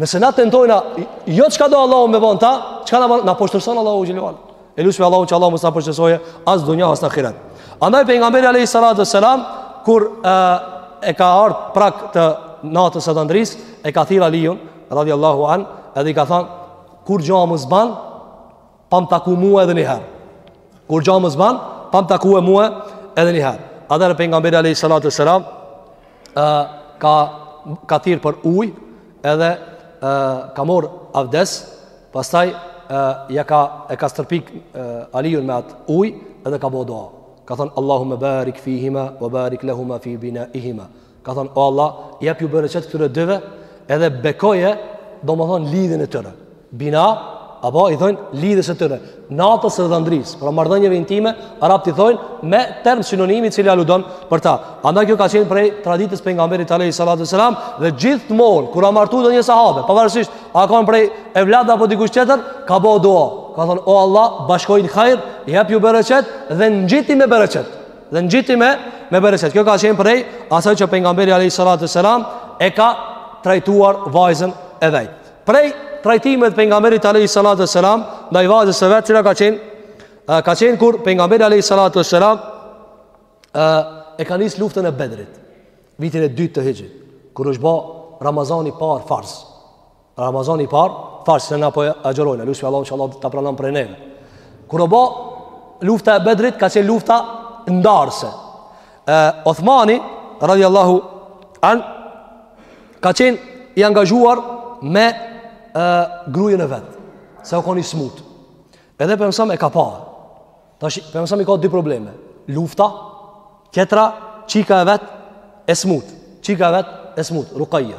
Speaker 1: Nëse na tentojmë jo çka do Allahu me bo na, çka na na poshtërson Allahu xhelle ue ala. E lusmi Allahun që Allahu mos na poshtërsoje as n'dunja as n'ahiret. Andaj pejgamberi alayhi salatu selam kur e, e ka ardh prak të natës së dhandrisë, e ka thirr Aliun radiallahu an, edhe i ka thënë kurgja mos ban, Pam taku mua edhe një herë. Kurgja mos ban, pam taku e mua edhe një herë. Atëherë pejgamberi alayhi salatu selam ka ka thirr për ujë, edhe ë ka marr avdes, pastaj ë ja ka e ka stërpik Aliun me atë ujë edhe ka bo dua. Ka thënë Allahumma barik fihima wa barik lahumā fī binā'ihima. Ka thënë, o Allah, jep ju bereqet këtyre dyve, edhe bekoje, domethonë, lidhjen e tyre. Bina, apo i thonë, lidhjes së tyre. Natës së dhandrisë, pra marrëdhënieve intime, arabët i thonë, me term sinonim i cili aludon për ta. Andaj kjo ka qenë prej traditës pejgamberit alejhi salatu selam, dhe gjithmonë, kur a martu donjë sahabe, pavarësisht, a kon prej evladve apo dikush tjetër, ka bo dua. Ka thonë, o Allah, bashkoji n'hajr, jep ju bereqet, dhe ngjiti me bereqet. Dhe ngjiti me me bereqet. Kjo ka qenë prej asaj që pejgamberi alayhi salatu selam e ka trajtuar vajzën e vet. Prej trajtimit pejgamberit alayhi salatu selam ndaj vajzës së vet, cila ka qenë ka qenë kur pejgamberi alayhi salatu selam e e ka nis luftën e Bedrit, vitin e dytë të Hixhrit, kur është ba Ramazani i parë farz. Ramazani i parë farz, se na po e agjërojnë, lusim Allahun inshallah ta pranon prej neve. Kur u bë lufta e Bedrit, ka qenë lufta ndarëse. Othmani radhiyallahu an ka qenë i angazhuar me ë grujën e vet, se u kon e smut. Edhe pejgamberi e ka pa. Tash pejgamberi i ka dy probleme. Lufta, tjetra çika e vet e smut. Çika e vet e smut, Ruqayya.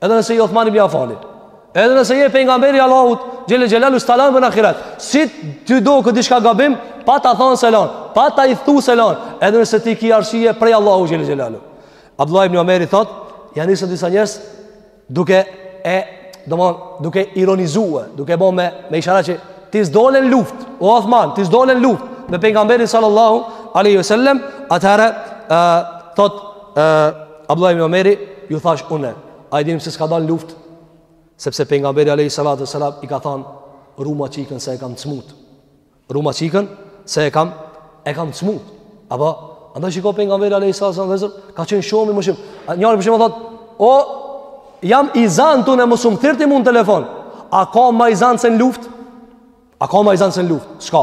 Speaker 1: Edhe nëse je Othman ibn Afani. Edhe nëse je pejgamberi i Allahut, xhel xhelalu s'ta lan në ahiret. Si ty doket diçka gabim, pa ta than s'e lan, pa ta thu s'e lan, edhe nëse ti ki arsye prej Allahut xhel xhelalu. Abdullah ibn Omeri thot, ja nisën disa njerëz duke e domon duke ironizuar, duke bën me me isharat që ti s'dole n'luft, o Othman, ti s'dole n'luft me pejgamberin sallallahu alaihi wasallam, atëherë thot Abdullah ibn Omeri ju thash unë, a i dinim se s'ka dalë n'luft, sepse pejgamberi Alejhi Salatu Salam i ka thanë, ruma çikën se e kam të smut. Ruma çikën se e kam, e kam të smut. Apo, andaj shiko pejgamberi Alejhi Salatu Salam vllezër, ka qenë shumë i mëshirshëm. Njëri për shembull thot, o, jam i zanë tu punu, mos um thirr ti mu n'telefon, a ka ma i zanë se në luft? A ka ma i zanë se në luft? S'ka.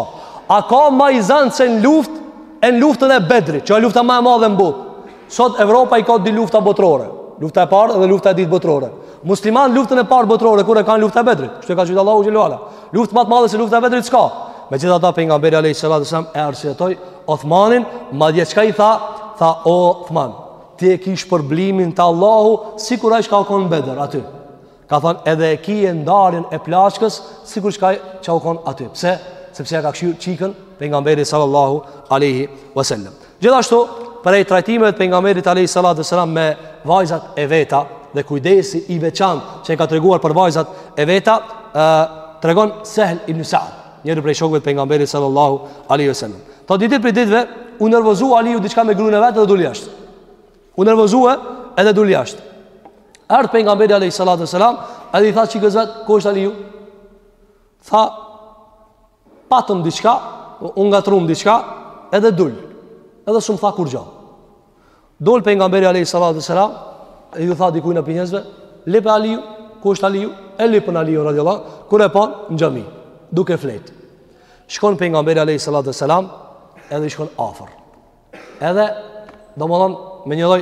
Speaker 1: A ka ma i zanë se në luft? E në luftën e Bedrit, që e lufta ma e madhe në botë. Sot Evropa i ka dy lufta botërore. Lufta e parë dhe lufta e dytë botërore. Muslimanët luftën e parë botërore, kur e kanë lufta e Bedrit. Kështu e ka quejt Allahu xhele ve ala. Luftë ma të madhe se lufta e Bedrit, s'ka. Megjithatë pejgamberi Alejhi Selatu Selam e arsyetoi Othmanin, madje çka i tha, tha o Othman, ti e ki shpërblimin te Allahu, sikur ai çka o konë në Bedër, aty. Ka thënë edhe e ki ndarjen e plaçkës sikur çka ça u kon aty. Pse? Sepse ja ka kshyr çikën pejgamberit sallallahu alaihi wasallam. Gjithashtu, prej trajtimeve të pejgamberit alaihi salatu wasallam me vajzat e veta dhe kujdesi i veçantë që e ka treguar për vajzat e veta, ë tregon Sehl ibn Sa'd, njëri prej shokëve të pejgamberit sallallahu alaihi wasallam. Tha ni ditë prej ditëve u nervozua Aliu diçka me gruën e vet dhe doli jashtë. U nervozua edhe dul jashtë. Erdh pejgamberi alayhi salatu wasalam, edhe i tha çikës vet, "Ku është Aliu?" Tha, "Patëm diçka, u ngatrrum diçka, edhe dul." Edhe s'um tha kurgja. Dol pejgamberi alayhi salatu wasalam, e ju tha dikujna pi njerëzve, "Lype Aliun, ku është Aliu?" E lypën Aliun radhiyallahu, kur e panë në xhami, duke flet. Shkon pejgamberi alayhi salatu wasalam, edhe i shkon afër. Edhe, domethonë, me një lloj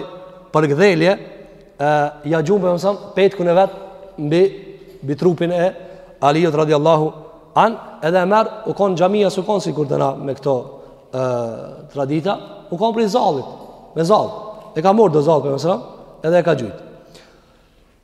Speaker 1: përgdhelje, e, ja gjun pejgamberi alayhi salam, petkun e vet, mbi, mbi trupin e Aliut radiallahu an, edhe e merr, u konë xhamia, s'u konë sikur te na me këto e, tradita, u konë prej zallit, me zall, e ka marrë do zall pejgamberi alayhi salam, edhe e ka gjujtë.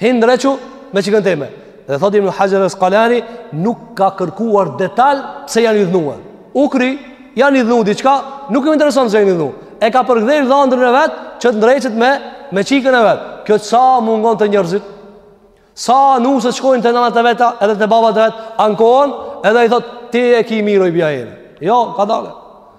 Speaker 1: Hin ndrequ me çikën time. Dhe thotë Ibn Hajar al-Asqalani nuk ka kërkuar detaj pse janë idhnuar. U kry, janë idhnu diçka, nuk më intereson se janë idhnu. E ka përgdhel dhëndrën e vet që të ndreqet me me çikën e vet. Kjo sa mungon te njerëzit? Sa nuse shkojnë te nënat e veta edhe te babat e vet, ankohen, edhe i thotë ti e ki mirë oj bija jeme. Jo, kadale.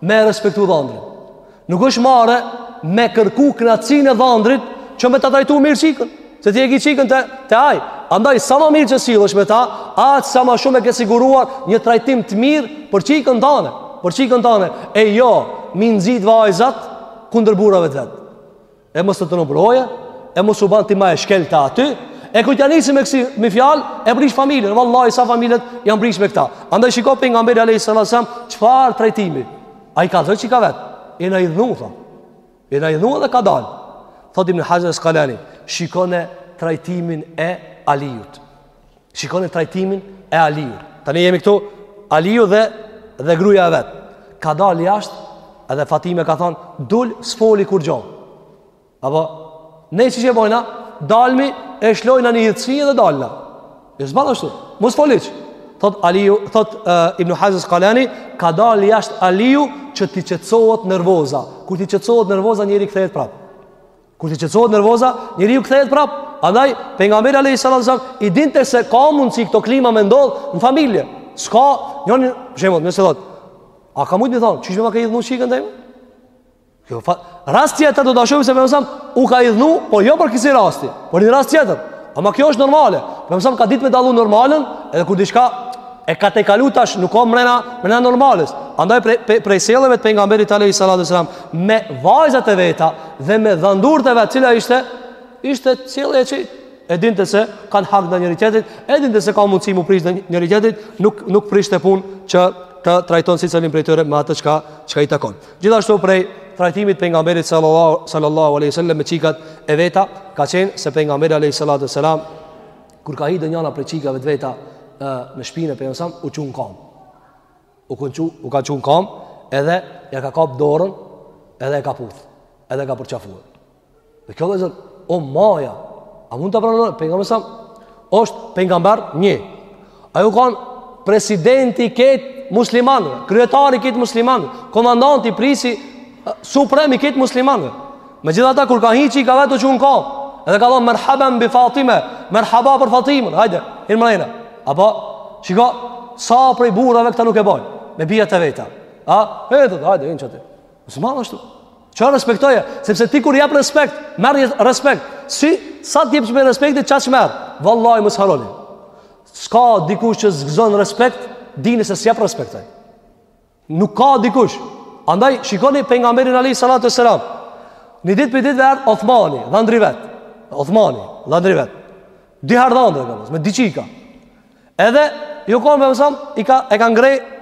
Speaker 1: me e respektu dhëndrin. Nuk është marrë me kërku kënaqësinë e dhëndrit që me ta trajtu mirë çikën, se ti e ke çikën te te ai. Andaj sa më mirë që sillesh me ta, aq sa më shumë e ke siguruar një trajtim të mirë për çikën tënde, për çikën tënde. E jo, m'i nxit vajzat kundër burrave të vet. e mos të trobroje, e mos u bën ti më e shkelta aty, e kur t'ja nisi me kësi me fjalë, e prish familjen, vallahi sa familje janë prish me këta. Andaj shiko pejgamberi alayhis salam çfarë trajtimi. Ai ka thënë çika vet. Jena idhnu tha. Jena idhnu dhe ka dal. Thotë Ibn Hajar al-Asqalani, shikone trajtimin e Aliut. Shikoni trajtimin e Aliut. Tani jemi këtu Aliu dhe dhe gruaja e vet. Ka dalë jashtë edhe Fatime ka thon, "Dul, s'foli kurgja." Apo ne siç e bojna, dalmi e shlojna një hidhësi dhe dalna. Jo s'bën ashtu. Mos fol hiç. Thot Aliu, thot uh, Ibn Hajar Asqalani, ka dalë jashtë Aliu që t'i qetësohet nervoza. Kur t'i qetësohet nervoza njeri kthehet prapë. Kur ti qetësohet nervoza, njeriu kthehet prap. Andaj pejgamberi alayhi salam e dinte se ka mundsi këto klima me ndodh në familje. S'ka, për shembull, nëse thot, a ka mundsi të thon, çish më ka idhnu çikën ndaj? Jo fa, rast tjetër do ta shohim se pejgamberi u ka idhnu, po jo për këtë rasti, po një rast tjetër. Ama kjo është normale. Pejgamberi ka ditë me dallu normalen, edhe kur diçka e ka tejkalu tash nuk ka mrena mrena normales andaj prej prej, prej sjelljeve të pejgamberit alayhi salatu wasalam me vajzat e veta dhe me dhandurët e vet cila ishte ishte sjellje që e dinte se kanë hak ndaj njëri tjetrit e dinte se ka mundësi mu prish ndaj njëri tjetrit nuk, nuk prishte punë që ta trajton secilin prej tyre me atë çka, çka i takon gjithashtu prej trajtimit për nga merit sallallahu, sallallahu aleyhi sallam me çikat e veta ka qenë se pejgamberi aleyhi salatu wasallam kur ka hi ndonjana prej çikave të veta në shpi pejgamberi u çu n'kam u ka çu, u ka çu në kam, edhe ja ka kap dorën, edhe e ka puth, edhe e ka përqafuar. Dhe kjo vëzër, o maja, a mund ta pranojë, pejgamberi, është pejgamber, një. Aj u kanë presidenti krejt muslimanëve, kryetari krejt muslimanëve, komandanti prijsi, Suprem i krejt muslimanëve. Me gjithë ata kur ka hi çika e vet u çu n'kam. Edhe ka thonë, mërhabem bi Fatime, mërhaba për Fatimën, hajde, hinë mrena. Apo, shiko, sa prej burrave këta nuk e bojnë, me bija të veta. A, e dhe, hajde, hin qëti. S'ban ashtu. Çu respektoje, sepse ti kur jep respekt, merr respekt. Si, sa ti jepsh respekt, qaq merr? Vallahi, mos harroni. S'ka dikush që zgëzon respekt, dinë se s'jep respektaj. Nuk ka dikush. Andaj shikoni pejgamberin alayhi salatu wasallam. Ni ditë prej ditëve erdhi Osmani, dhandri vet. Osmani, dhandri vet. Dy herë dhandri vet, me dy çika. Edhe u kanë pejgamberi, e ka ngreh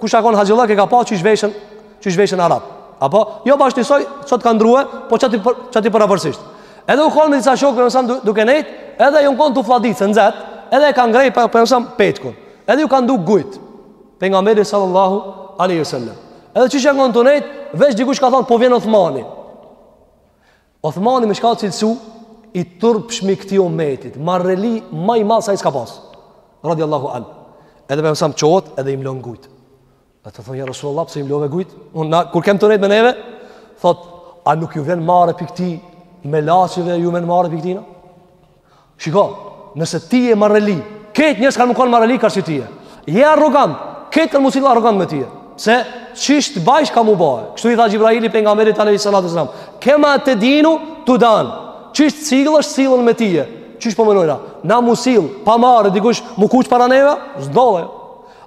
Speaker 1: kush ka kon haxhillëk e ka pa çish veshen, çish veshen arabët. Apo jo bash qisoj, sot kanë ndrru, po çati çati përafërsisht. Edhe u kanë me disa shokë pejgamberi duke nejt, edhe u kanë tu u flladit se nxet, edhe e ka ngreh pejgamberi petkun. Edhe ju kanë duk gjujt. Pejgamberi sallallahu alaihi wasallam. Edhe çish janë kon tu nejt, veç dikush ka thënë po vjen Osmani. Osmani me çka cilësu i turpshmi këtij umetit, marreli më i madh sa i ska pas. Radiallahu an. Edhe pejgamberi çohet edhe i mlon gjujt. Ata thonë ja Rasulullah pse i mlove gjujt? Ne kur kem tu nejt me neve, thot a nuk ju vjen marrë prej kti melaqeve ju vjen marrë prej ktina? Shiko, nëse ti je marreli, krejt njerëzt kanë me kanë marreli karshi tije. Je arrogant, krejt kanë mu sill arrogant me ti. Se çish të bajsh ka mu bëj. Kështu i tha Xhibrili pejgamberit alayhi salatu sallam. Kema te dinu tu dan. Çish të sillësh sillen me ti. Çish po mënojna. Na mu sill pa marre, dikush mu kuq para neve, s'ndodh.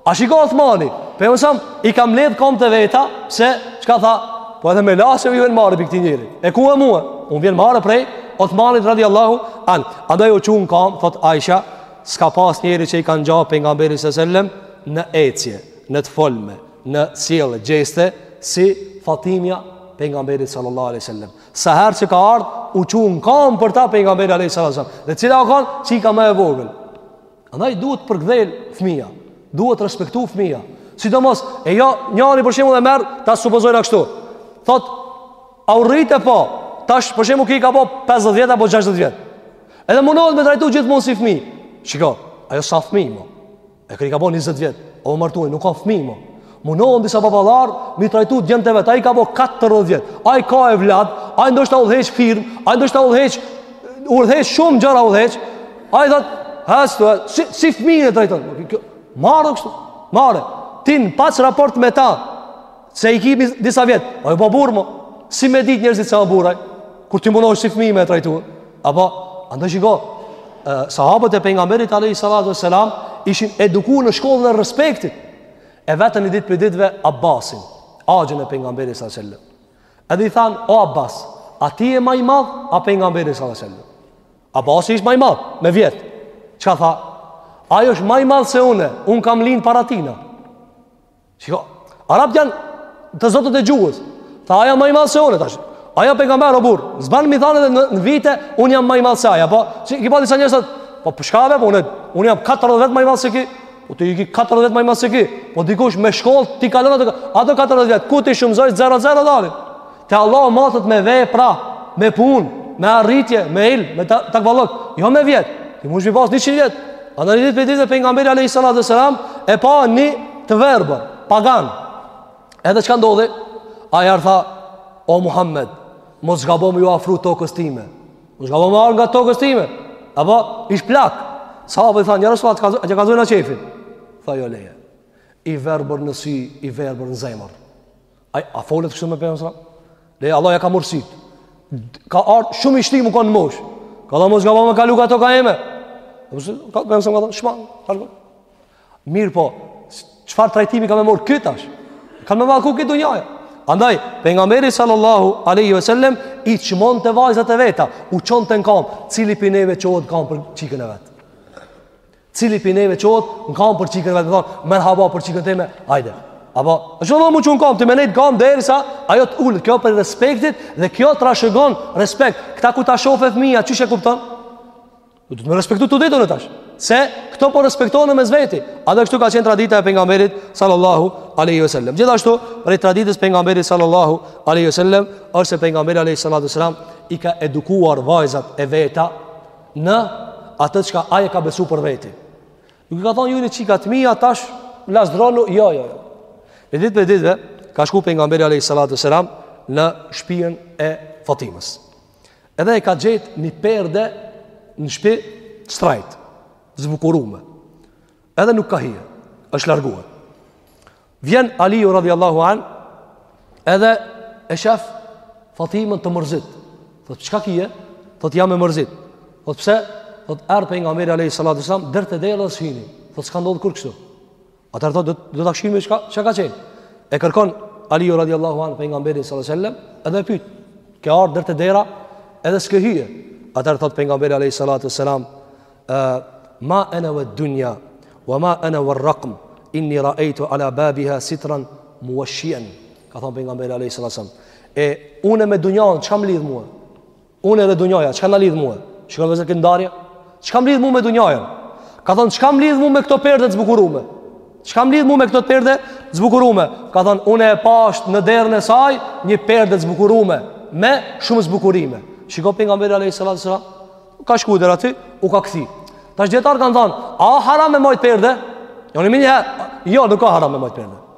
Speaker 1: A shiko Osmani, pejgamberi sellem, i ka mledhë kamt e veta, pse, çka tha, po edhe melaqeve u vjen marre prej këtij njeri. E ku e mua? Unë vjen marre prej, Osmanit radi Allahu anhu. Andaj u çu n'kam, thot Aisha, s'ka pas njeri që i ka ngja pejgamberit së sellem, në ecje, në të folme, në sjellje, gjeste, si Fatimja pejgamberit sallallahu aleyhi sellem. Sa herë që ka ardhë, u çu n'kam për ta pejgamberi aleyhi sallallahu aleyhi sellem. Dhe cila o kanë, çika ma e vogël. Andaj duhet të përkëdhel fëmija. Duhet të respektu fëmija. Sidomos, e jo, njeri për shembull e merr, ta supozojna kështu. Thot, a u rrite, po? Tash për shembull ky i ka bo 50 vjet apo 60 vjet. Edhe mundohet me trajtu gjithmonë si fëmijë. Shiko, ai s'a fëmijë mo. E ky i ka bo 20 vjet, u martua, nuk a fëmijë mo. Munohen disa baballar m'i trajtu djemtë e vet, ai ka bo 40 vjet, ai ka evlad, ai ndoshta udhëheq firmë, ai ndoshta udheq, udhëheq shumë gjëra udhëheq, ai i thot, hesht ti, si, si fëmijë e trajton, maro kështu, maro, ti n'paç raport me ta, se i kimi disa vjet, ai u bo burrë mo, si me ditë njerëzit se a burrë ai, kur ti munohesh si fëmijë me trajtu, apo, andaj shiko, sahabët e pejgamberit a.s. ishin eduku në shkollën e respektit, e vetën ni ditë prej ditëve Abbasin, axhën e pejgamberit së sellem. Edhe i thanë, o Abbas, a ti je ma i madh, a pejgamberi së sellem. Abbasi ish ma i madh, me vjet. Çka tha? Ai është ma i madh se une, unë kam lin para tina. Shiko, arabët janë të zotët e gjuhës. Tha, ai a ma i madh se une, tash. Ai a pejgamber, o burrë, s'ban me thanë edhe në, në vite, unë jam ma i madh se ai. Po, që, ki pa disa njerëz, po, përshkave, po, unë, unë jam 40 vjet ma i madh se ky, Po ti i ki 40 vjet ma se ky. Po dikush me shkollë t'i kalon ato ato 40 vjet. Kur t'i shumzon 00 dalin. Te Allahu matet me vepra, me punë, me arritje, me ilm, me takvallëk, jo me vjet. Ti mundsh m'i pas 100 vjet. Andaj ni ditë prej ditëve pejgamberi alayhis salatu wasalam e pa ni të verbër, pagan. Edhe çka ndodhi? Ai ardh tha O Muhammed, mos gabo m'ju afru tokës time. Mos gabo me ardh nga tokës time. Apo, ish plak. Sahabët thanë, ja Resulallah, a t'ja kallxojna qejfin? Tha jo leje. I verbër në sy, i verbër në zemër. A, a folet kështu me pejgamberin? Leje, Allah ja ka marr sytë. Ka ardh, shumë i shtym u kanë n'moshë. Ka thanë mos gabo me kalu ka toka eme. Ka për nësra, ka dhe shmanë, Mirëpo, çfarë trajtimi ka me marrë ky tash? Ka me marë ku këtë dunjaj? Andaj, pejgamberi sallallahu aleyhi ve sellem, i çmonte vajzat e veta, u çonte në kam, cili prej neve çohet n'kam për çikën e vet. Cili prej neve çohet në kam për çikën e vet, me thonë, merhaba për çikën time, hajde. Apo, ajo m'u çu n'kam, ti me nejt n'kam, derisa ajo të ulet, kjo prej respektit, dhe kjo trashëgon respekt. Këta kur ta shohe fëmija, qysh e kupton? Do të me respektu tu ditun ne tash. Se këto po respektohen në mes veti. A dhe kështu ka qenë tradita e pejgamberit sallallahu alaihi wasallam. Gjithashtu, prej traditës pejgamberit sallallahu alaihi wasallam, është se pejgamberi alaihi salatu wasallam i ka edukuar vajzat e veta në atë çka ai e ka besu për veti. Nuk i ka thonë ju jeni çikat e mia tash lazdronu, jo jo. jo. Një ditë prej ditëve ka shku pejgamberi alaihi salatu wasallam në shpijën e Fatimës. Edhe e ka gjet një perde në shpi strajt, zbukurume. Edhe nuk ka hi e, është largue. Vjen Aliju radhjallahu an, edhe e shef Fatimën të mërzit. Thot, çka kije? Thot, jam e mërzit. Thot, pse? Thot, erdh pejgamberi a.s. deri te dera edhe s'hini. Thot, s'ka ndodh kurrë kështu. Atëherë thotë do do ta shohim çka çka ka qenë. E kërkon Aliu radiallahu anhu pejgamberin sallallahu alaihi wasallam, edhe e pyet. Ke ardh deri te dera, edhe s'ke hy. Atëherë thotë pejgamberi alayhi salatu wasalam, ma ana wa dunya wa ma ana wa raqm inni ra'aytu ala babiha sitran muwashian. Ka thon pejgamberi alayhi salatu wasalam, e unë me dunjanë çka m'lidh mua. Unë edhe dunjaja, çka na lidh mua? Shikon vëzë këtë ndarje? Çka më lidh mua me dunjajën? Ka thon çka më lidh mua me këto perde të zbukurume? Çka më lidh mua me këto perde të zbukurume? Ka thon unë e pashë në derën e saj një perde të zbukurume me shumë zbukurime. Shiko pejgamberi alayhis salam. Ka shku deri aty, u ka kthy. Tash dijetarët kanë thënë, a haram me majt perde? Jo, jo, nuk a haram me majt perde.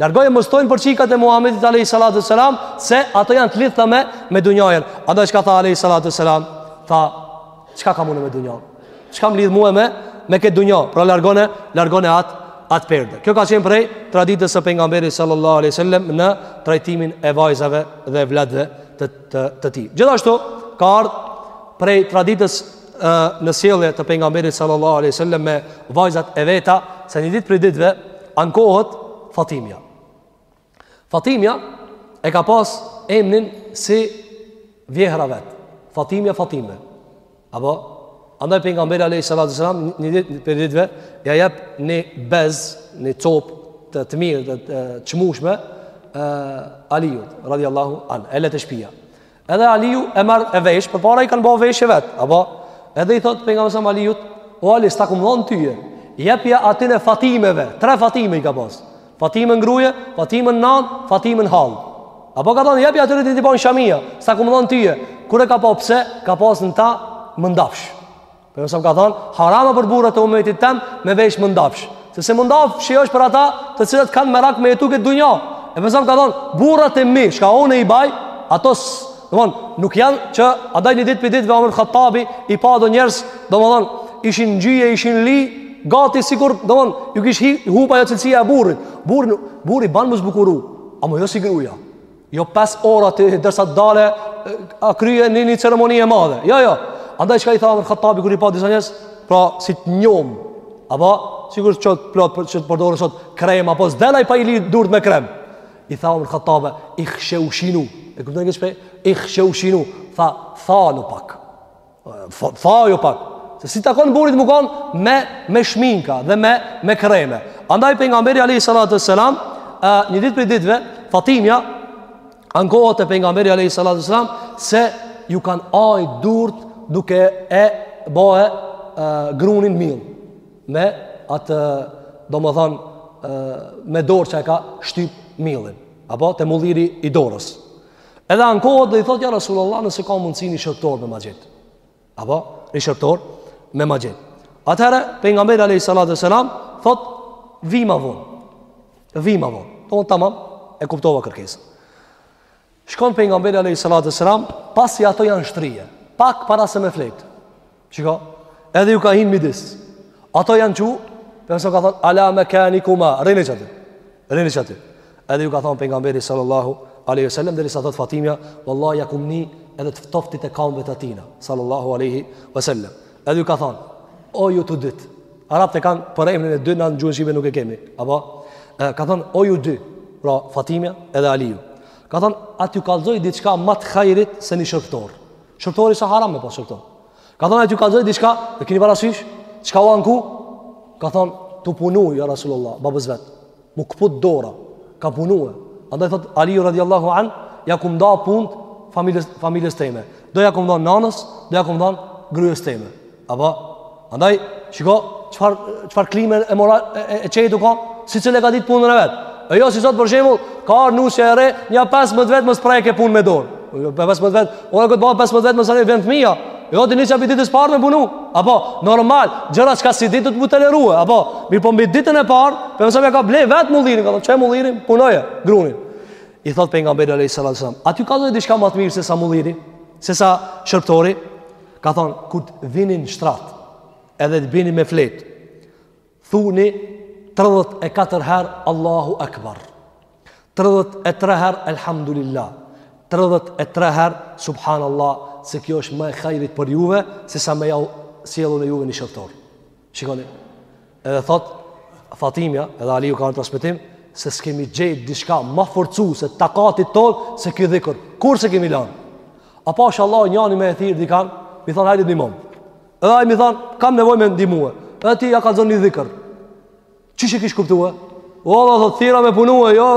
Speaker 1: Largoje mos thojnë për çikat e Muhamedit alayhi salatu selam se ato janë të lidhta me me dunjanë. Andaj çka tha alayhi salatu selam? Tha çka kam unë me dunjanë? Çka më lidh mua me me këtë dunja? Pra largone, largone at at perde. Kjo ka qenë prej traditës së pejgamberit sallallahu alaihi wasallam në trajtimin e vajzave dhe evladëve të të, të tij. Gjithashtu ka ardh prej traditës në sjellje të pejgamberit sallallahu alaihi wasallam me vajzat e veta se një ditë prej ditëve ankohet Fatimia. Fatimia e ka pas emnin si vjehrra e vet. Fatimia Fatime. Apo andaj pejgamberi alaihi salatu wasallam një ditë prej ditëve ja jep një bez, një copë të të mirë të çmueshme Aliut radiallahu an, e le te shpia. Edhe Aliu e merr e vesh, përpara i kanë ba veshje vet, apo edhe i thot pejgamberi s.a. Aliut, o Ali, s'ta kum dhon tyje. Jepja atyne Fatimeve, tre Fatime i ka pas. Fatimen gruje, Fatimen nanë, Fatimen hallë. Apo ka thonë, jepja atyne le t'i bajn shamia, s'ta kum dhon tyje. Kur e ka pa pse, ka pas në ta mëndafsh. Pejgamberi a.s. ka thonë, haram a për burrat e umetit tem me vesh mëndafsh. Sepse mëndafshi është për ata të cilët kanë merak me jetu këtë dunja. E pejgamberi a.s. ka thonë, burrat e mi, çka unë e i baj, ato Domthon, nuk janë që andaj një ditë prej ditve Omer Khattabi i pa do njerëz, domthon, ishin ngjy, ishin ly, gati sikur, domthon, ju kish hi, hup ajo cilësia e burrit. Burri burri ban m'u zbukuru, amo jo si gruaja. Jo 5 ora ti derisa dale a krye në një ceremoni e madhe. Jo, jo. Andaj çka i tha Omer Khattabi kur i pa disa njerëz, pra si të njom. Apo sikur të çot plot për çot përdorin sot krem apo s'del ai pa i ly durt me krem. I tha Omer Khattabi, "Ikhshaushinu." E kupton që çpe? Ikhshaushinu. Tha, "Thanu pak." Thaju pak, se s'i takon burrit me kon me, me shminka dhe me, me kreme. Andaj pejgamberi alejhi salatu selam, një dit prej ditve, Fatimja, ankohet te pejgamberi alejhi salatu selam, se ju kanë aj durt duke e ba grunin mill. Me atë, do më thonë, me dorë që e ka shtyp millin. Apo, te mulliri i dorës. Edhe ankohet dhe i thot ja Rasulullah nëse ka mundësi një shërbtor me ma gjet. Apo një shërbtor me ma gjet. Atëherë pejgamberi alayhi salatu selam thot vi ma von. Vi ma von. Po tamam e kuptova kërkesën. Shkon pejgamberi alayhi salatu selam pasi ata janë shtri, pak para se me flet. Shiko, edhe ju ka hin midis. Ata janë çu, pse ka thënë ala mekanikuma, rrini qaty. Rrini qaty. Edhe ju ka thënë pejgamberi sallallahu alaihi wasallam derisa thot Fatimia, wallahi ja kum ni edhe të ftoftit e kambëve të tina, sallallahu alaihi wasallam. Edhe ju ka thënë, o ju të dy. Arabët e kanë përemrin e dy në gjuhën shqipe nuk e kemi. Apo ka thënë, o ju dy, pra Fatimia edhe Aliu. Ka thënë, a t'ju kallzoj diçka ma të hajrit se një shërbtor. Shërbtori s'a haram me pas shërbtor. Ka thonë a t'ju kallzoj diçka, e keni parasysh? Çka u anku? Ka thonë, "Tu punu ja Rasulullah, babës vet. M'u kput dora, ka punue." Andaj thot Ali radhiyallahu an, "Ja kum da punt familjes familjes teme. Do ja kum da nanës, do ja kum da grues teme." Apo, andaj, shiko, çfar, çfar klime e, moral, e, e, e qejtu ka, secili e ka ditë punën e vet. E jo, si sot, për shemull, ka ardh nusja e re, nja 15 vjet mos prek punë me dorë. 15 jo, vjet, ora këtë bëha 15 vjet më sërë, vend fëmija. E jo, t'ia nisë prej ditës parë me punu. Apo, normal, gjëra çka s'i di, të tolerue. Apo, mirëpo mbi ditën e parë, pejgamberi a.s. e ka ble vetë mullirin, ka thën, qe mullirin, punoje, grunin. I thot pejgamberi a.s. A t'ju kallzoj diçka ma të mirë se sa mulliri, se sa shërbtori, Ka thonë, kur të vini n'shtrat, edhe të bini me flet, thuni 34 herë Allahu Akbar, 33 herë Elhamdulillah, 33 herë Subhanallah, se kjo është më e hajrit për juve, se sa me jau sjell unë juve një shërbtor. Shikoni, edhe thot Fatimja, edhe Aliu ka në transmetim, se s'kemi gjejt diçka me forcu se takatit ton se ky dhikur. Kurrë s'e kemi lanë. A pashë Allahun njani me e thirë dikan, me i thanë hajde ndihmom. Edhe ai me i thanë, kam nevoj me ndimue. Edhe ti ja kallzon një dhikër. Qysh e kish kuptue? Valla do thira me punu e jo,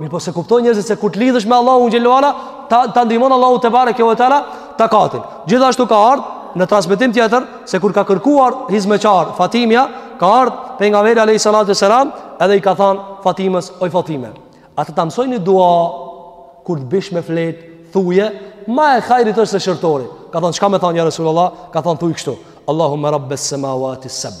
Speaker 1: mirëpo s'e kuptojnë njerëzit se kur të lidhesh me Allahun xhelala, ta ta ndihmon Allahu tebareke ve teala takatin. Gjithashtu ka ardh në transmetim tjetër se kur ka kërkuar hizmeqar Fatimia, ka ardhur pejgamberi alayhi salatu selam edhe i ka thanë Fatimes, oj Fatime, a të ta mësoj një dua kur të bish me flet, thuje, ma e hajrit është se shërbtori. Ka thanë çka me thanë ja Resulullah, ka thanë thuj kështu. Allahumma rabbes samawati sab.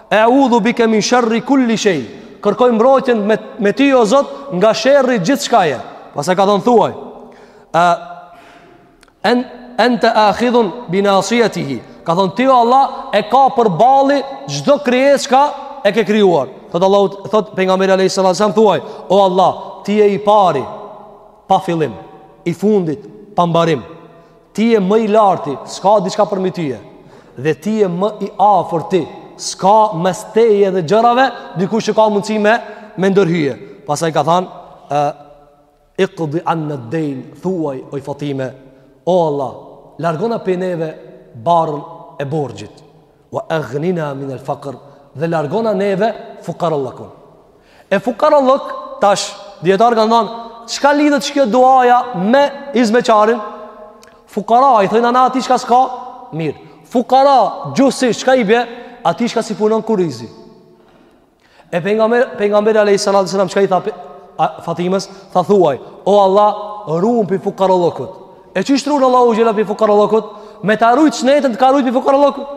Speaker 1: Eudhu bike min sherri kulli shej Kërkoj mbrojtjen me, me ti o zot Nga sherri i gjithçkaje Pastaj ka thonë thuaj e, en, ente akhidhun binasijetihi Ka thonë ti o Allah e ka për balli Çdo krijesë çka e ke krijuar. Thot Allahu thot pejgamberi alayhis salam thuaj, o Allah, ti je i pari pa fillim, i fundit pa mbarim. Ti je më i larti, s'ka diçka përmbi tye. Dhe ti je më i afërti, s'ka mes teje dhe gjërave dikush që ka mundësi me me ndërhyje. Pastaj ka thënë, "Iqdi anna ad-dayn thuaj o Fatime, o Allah, largona prej neve barrën e borxhit." Wa aghnina min al faqr dhe largona neve fukarallëkun. E fukarallëk tash dietar kanë thënë, çka lidhet kjo duaja me hizmeqarin? Fukara i thonë ana atij çka s'ka mirë. Fukara gjuhësisht çka i bie? Atij çka s'i punon kurrizi. E pejgamberi pejgamberi alayhis salam selam çka i tha Fatimes, tha thuaj, o Allah, rum pi fukarallokut. E qysh t'run Allahu xhela pi fukarallokut, me ta rujt shnetën të ka rujt pi fukarallokut.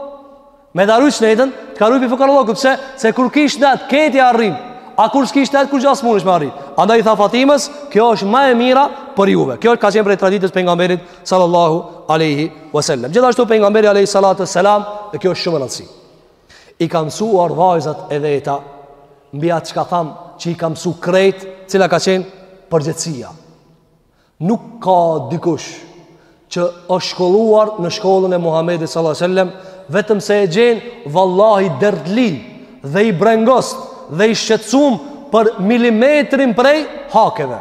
Speaker 1: Me ta rujt shnetën të ka rujt pi fukarallokut pse se kur ki shnet, ti i arrin. A kur s'ki shnet kurgja s' mundesh me arrit. Andaj i tha Fatimes, kjo është ma e mira për juve. Kjo është ka qenë prej traditës së pejgamberit sallallahu alaihi wasallam. Gjithashtu pejgamberi alayhis salatu selam, kjo është shumë e rëndësishme. I ka msuar vajzat e veta mbi atë çka tham që i ka mësu krejt, cila ka qenë përgjegjësia. Nuk ka dikush që është shkolluar në shkollën e Muhamedit sallallahu alajhi wasallam, vetëm se e gjen vallahi dertli dhe i brengos dhe i shqetësum për milimetrin prej hakeve.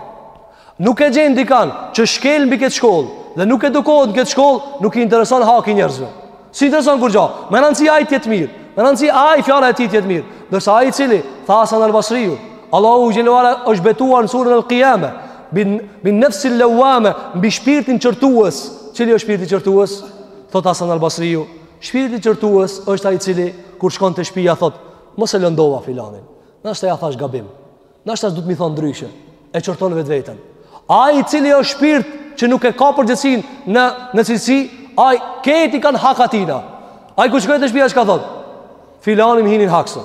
Speaker 1: Nuk e gjen dikan që shkel mbi këtë shkollë dhe nuk edukohet në këtë shkollë, nuk i intereson haki njerëzve. S'i intereson kurgjo. Me rëndësi ai të jetë mirë. Me rëndësi ai fjala e tij të jetë mirë. Ndërsa ai i cili tha Hasan al-Basriu, Allahu xhelalu është betuar në surën al-Qiyame, bin bin nafsil lawame, mbi shpirtin qortues. Cili është shpirti qortues? Thot Hasan al-Basriu, shpirti qortues është ai i cili kur shkon te shtëpia thot, mos e lëndova filanin. Nashta ja thash gabim, Nashta duht m'i thonë ndryshe, e qorton vetveten. Ai i cili është shpirt që nuk e ka përgjegjësinë në, në cilësi, ai krejt i kanë hak atina. Ai kur shkon te shpia çka thotë? Filani më hini n'hakësë,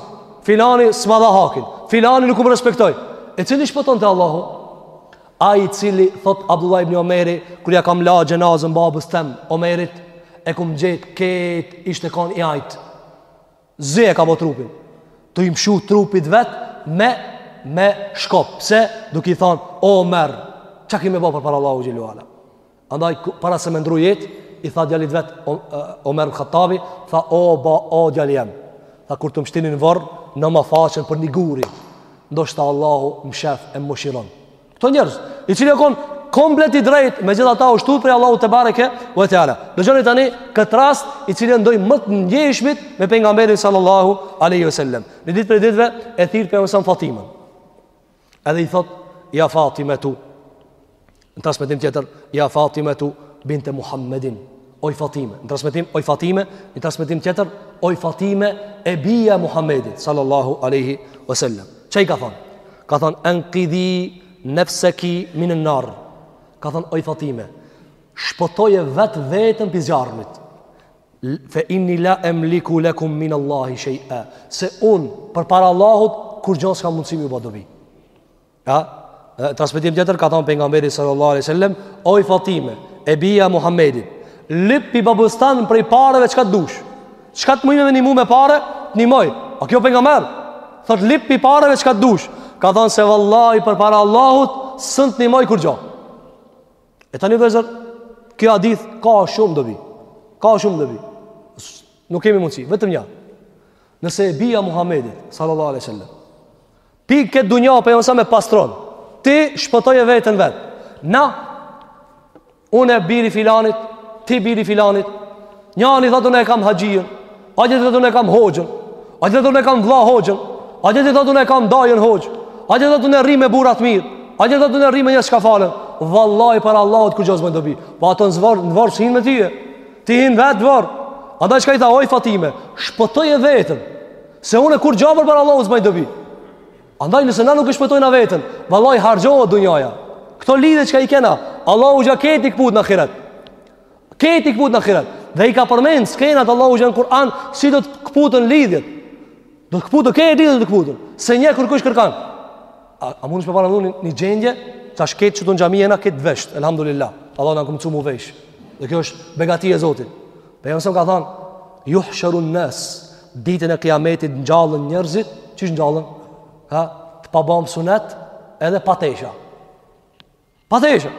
Speaker 1: filani s'ma dha hakin, filani nuk më respektoi. E cili shpëton te Allahu? Ai i cili, thotë Abdullah ibn Omeri, kur ja kam la xhenazen babës tem, Omerit, e kam gjetë krejt ishte kanë i ajtë. Zi e ka bo trupin. Tu i mshu trupit vet me, me shkop. Pse? Duke i thonë, Omer, çë ki me bo përpara Allahut xhel-le ue ala? Andaj, para se me ndru jet, i tha djalit vet, o, Omer Hattabi, tha, o, ba, o, djali jem. Tha, kur t'më shtini n'vorr, vnema faqen për një guri. Ndoshta Allahu m'shef e më mëshiron. Këto njerëz, i cili e konë komplet i drejt, megjithatë u tut prej Allahut tebareke ue teala. Ndëgjoni tani, këtë rast, i cili e ndër më të ndjeshmit me pengamberin sallallahu aleyhi sallam. Një ditë prej ditëve, e thirr për mësën Fatima. Edhe i thot, ja Fatimetu, në transmitim tjetër, ja Fatimetu binte Muhammedin, Oj Fatime, në transmetim Oj Fatime, në transmetim tjetër Oj Fatime e bija e Muhamedit sallallahu alaihi wasallam. Ça i ka thon? Ka thon anqidhi nafsaki min an-nar. Ka thon Oj Fatime, shpëtoje vetveten pi zjarrmit. Fe inni la emliku lekum min Allahi shejë Se unë, përpara Allahut, kurgjo s'kam mundësi me ju ba dobi. Ja, transmetim tjetër ka thënë pejgamberi sallallahu alaihi wasallam, "Oj Fatime, e bija Muhamedit, lypi babës tan prej pareve çka t'dush. Çka të muj me nimu me pare, të nimoj." A kjo pejgamber? Thot lypi pareve çka t'dush. Ka thënë se vallahi përpara Allahut s'un të nimoj kurgjo. E tani vllezër, kjo hadith ka shumë dobi. Ka shumë dobi. Nuk kemi mundësi, vetëm një. Nëse e bija Muhamedit sallallahu alaihi wasallam, Ti këtë dunja për jonë sa me pastron Ti shpëtoje veten vetë Na Unë e biri filanit Ti biri filanit Njani thot unë e kam haxhijën Ai tjetri thot unë e kam hoxhën Ai tjetri thot unë e kam vlla hoxhën Ai tjetri thot unë e kam dajën hoxhë Ai tjetri thot unë rri me burra t'mirë Ai tjetri thot unë rri me njerëz çka falen Vallaj para Allahut kurgjo s'bon dobi Po ato në vorr në vorr s'hinë me tyje Ti hin vetë n'vorr Andaj çka i tha oj Fatime Shpëtoje veten Se unë kurrgja për para Allahut s'baj dobi. Andaj nëse na nuk e shpëtojna veten, vallahi harxhohet dunjaja. Këto lidhje çka i kena, Allahu ka me t'i kput në ahiret. Ka me t'i kput në ahiret. Dhe i ka përmend skenat Allahu në Kur'an si do të kputën lidhjet. Do të kputën këtë lidhje do të kputën. Se s'njeh kurkush kërkan. A, a mund ta paramendoni një gjendje, tash këtu n'xhami jena kret vesht. Elhamdulillah. Allahu na ka msu mu vesh. Dhe kjo është begati e Zotit. Pejgamberi sallam ka than, "Yuhsharun nas, ditën e Kiametit ngjallën njerëzit, qysh ngjallën? Ha, të pa bam sunet edhe pa tesha." Pa tesha.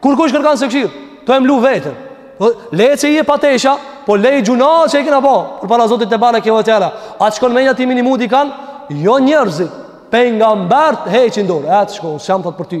Speaker 1: Kurkush kërkan s'e kshir, tu e mlu veten. Po leje se je pa tesha, po leje gjuna që i kena ba për para Zotit tebareke ue teala. A të shkon menja ti me i nimu dikan? Jo njerëzit. Pejgambert t'heqin dorë. E t'thot shko, s'jam sot për ty.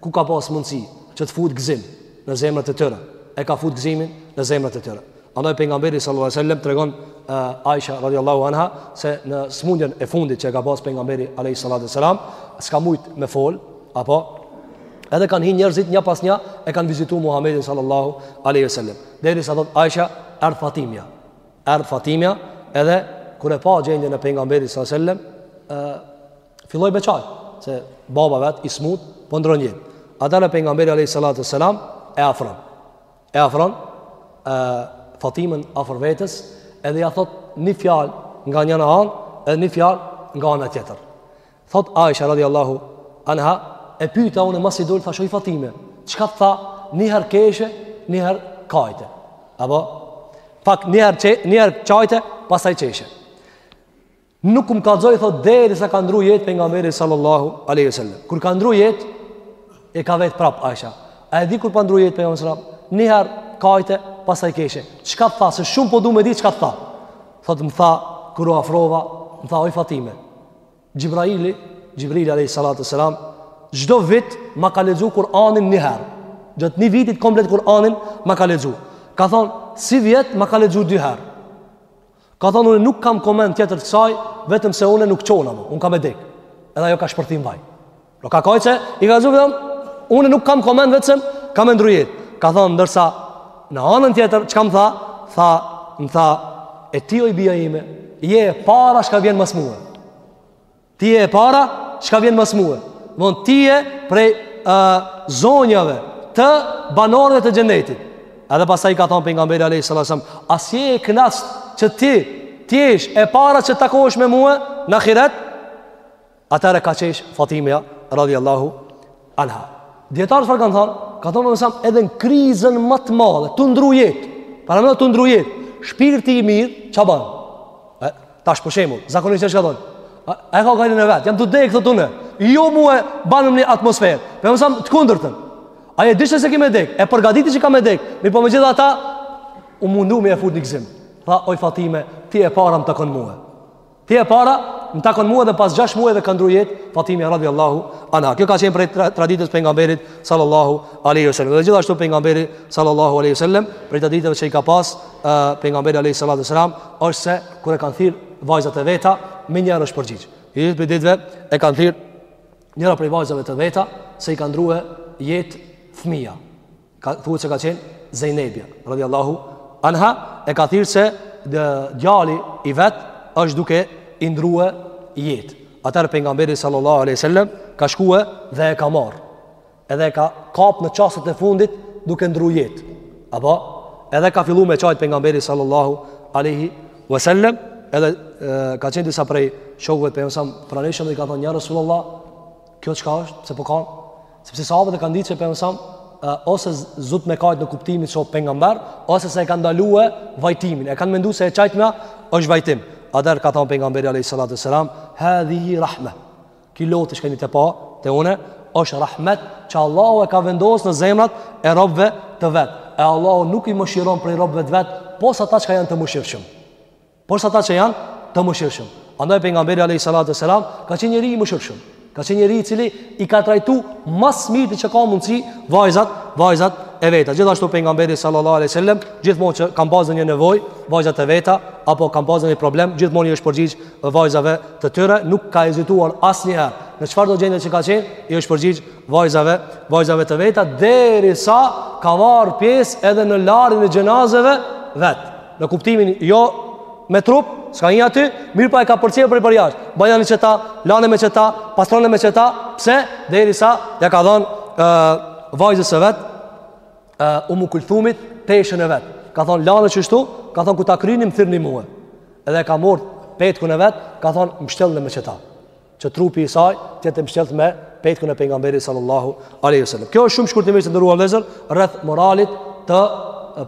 Speaker 1: Ku ka pas mundësi që të fut gëzim në zemrat e tyre? E ka fut gëzimin në zemrat e tyre. Andaj pejgamberi sallallahu alajhi wasallam tregon uh, Aisha radhiyallahu anha se në smundjen e fundit që e ka pas pejgamberi alayhi salatu wasalam s'ka mujt me fol apo edhe kanë hi njerëzit nja pas nja e kanë vizitu Muhammedin sallallahu alayhi wasallam derisa thot Aisha erdh Fatimja erdh Fatimja edhe kur e pa gjendjen e pejgamberit sallallahu alajhi wasallam filloi me çajt, se baba vet i smut po ndron jetë. Atëra pejgamberi alayhi salatu selam e afron. E afron Fatimën afër vetes, edhe ja thot një fjalë nga njëra anë edhe një fjalë nga ana tjetër. Thot Aisha radhiyallahu anha, e pyeta unë masi dul thashë oj Fatime, çka tha një herë keshe, një herë kajte. Apo pak një herë një herë çajte, pastaj çeshe. Nuk më kallzoi, thot, derisa ka ndru jet pejgamberi sallallahu aleyhi sallam. Kur ka ndru jet, e ka vet prap Aisha. A e di kur pa ndru jet pejgamberi sallam? Niher, kajte, pasaj keshe. Qka të tha, se shumë po du me di qka të tha. Thot, më tha, kur u afrova, më tha, oj Fatime, Xhibraili, Xhibrili aleyhi sallatu sallam, çdo vit ma ka lexu Kuranin niher. Gjat një vitit komplet Kuranin ma ka lexu. Ka thonë, sivjet ma ka lexu dy her. Ka thënë unë nuk kam koment tjetër kësaj, vetëm se unë nuk çohna mo, unë kam me dek. Edhe ajo ka shpërthy n'vaj. Pra ka kajtë se, i ka zhubë dhe, unë nuk kam koment vetëm, kam e ndrujet. Ka thënë, ndërsa, në anën tjetër, që kam tha, tha, më tha, e ti oj bia ime, je e para shka vjen mas muhe. Ti je e para, çka vjen mas mue? Von ti je prej uh, zonjave të banorëve të xhenetit. Edhe pastaj ka thënë pejgamberi alayhis salam, a s'je e knaqt që ti t'jesh e para që takohesh me mua në ahiret? Atare ka qesh Fatimia radhiyallahu anha. Dijetarët çfarë kanë thënë? Kanë thënë edhe në krizën më të madhe, tu ndru jet. Para me tu ndru jet. Shpirti i mirë çfarë bën? Tash për shembull, zakonisht çka thonë? Ai ka gajlen e vet. Jam tu dek thotë unë. Jo mua ba ni atmosferë. Me më të kundërtën. Ai e di se ki me dek. E përgatiti që ka me dek. Mirëpo megjithatë u mundu me e fut një gzim. Tha oj Fatime, ti e para më takon mua. Ti e para më takon mua dhe pas 6 muajve ka ndruar jetë Fatime radhiyallahu anha. Kjo ka qenë prej traditës pejgamberit sallallahu alaihi wasallam. Dhe gjithashtu pejgamberi sallallahu alaihi wasallam prej traditave që i ka pas pejgamberi alaihi salatu wasallam është se kur e kanë thirr vajzat e veta, menjëherë është përgjigj. Ni prej ditve e ka thirr njëra prej vajzave të veta se i ka ndrua jetë fëmia. Ka thuhet se ka qenë Zejnebia, radhiyallahu anha, e ka thirr se djali i vet është duke i ndrua jetë. Atëherë pejgamberi sallallahu alaihi wasallam ka shkuar dhe e ka marr. Edhe e ka kap në çastet e fundit duke ndru jetë. Apo edhe ka filluar me kajt pejgamberi sallallahu alaihi wasallam, edhe e, ka qenë disa prej shokëve të pejgamberit t'pranishëm dhe i ka thënë ja Rasulullah, kjo çka është? Pse po kan sepse sahabët e kanë ditë se pejgamberi ose zot me kajt në kuptimin se pejgamber ose se e ka ndalue vajtimin, e kanë menduar se e kajtmja është vajtim. Atëherë ka thënë pejgamberi alayhi salatu selam, "Hadhihi rahme." Ky lot që jeni tu pa te unë është rahmet që Allahu e ka vendosur në zemrat e robëve të vet. E Allahu nuk i mëshiron prej robëve të vet, pos ata që janë të mëshirshëm. Pos ata që janë të mëshirshëm. Andaj pejgamberi alayhi salatu selam ka qenë njeri i mëshirshëm. Ka qenë njeri i cili i ka trajtu ma s'miri që ka mundësi vajzat, vajzat e veta. Gjithashtu pejgamberi sallallahu alai sallam, gjithmonë që kanë pas ndonjë nevoj, vajzat e veta, apo kanë pas ndonjë problem, gjithmonë iu është përgjigj dhe vajzave të tyre, nuk ka hezituar asnjëherë. Në çfarëdo gjendje që ka qenë, i është përgjigj vajzave, vajzave të veta derisa ka marr pjesë edhe në larjen e xhenazeve vet. Në kuptimin jo me trup, s'ka hi aty, mirëpo e ka përcjellë prej përjashtë. Bajani qeta, lane me qeta, pastrone me qeta, pse? Derisa ja ka dhënë vajzës së vet uh, Umu Kulthumit teshën e vet. Ka thon lane qeshtu, ka thon kur ta kryni m' thirrni mua. Edhe ka marr petkun e vet, ka thon mshtellni me qeta. Që trupi i saj të jetë mshtellë me petkun e pejgamberit sallallahu alaihi wasallam. Kjo është shumë shkurtimisht të nderuar vëllazër rreth moralit të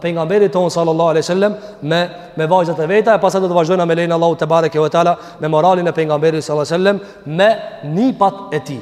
Speaker 1: pejgamberit ton sallallahu alaihi wasallam me me vajzat e veta e pastaj do të vazhdojmë me lein Allahu tebareke ve teala me moralin e pejgamberit sallallahu alaihi wasallam me nipat e tij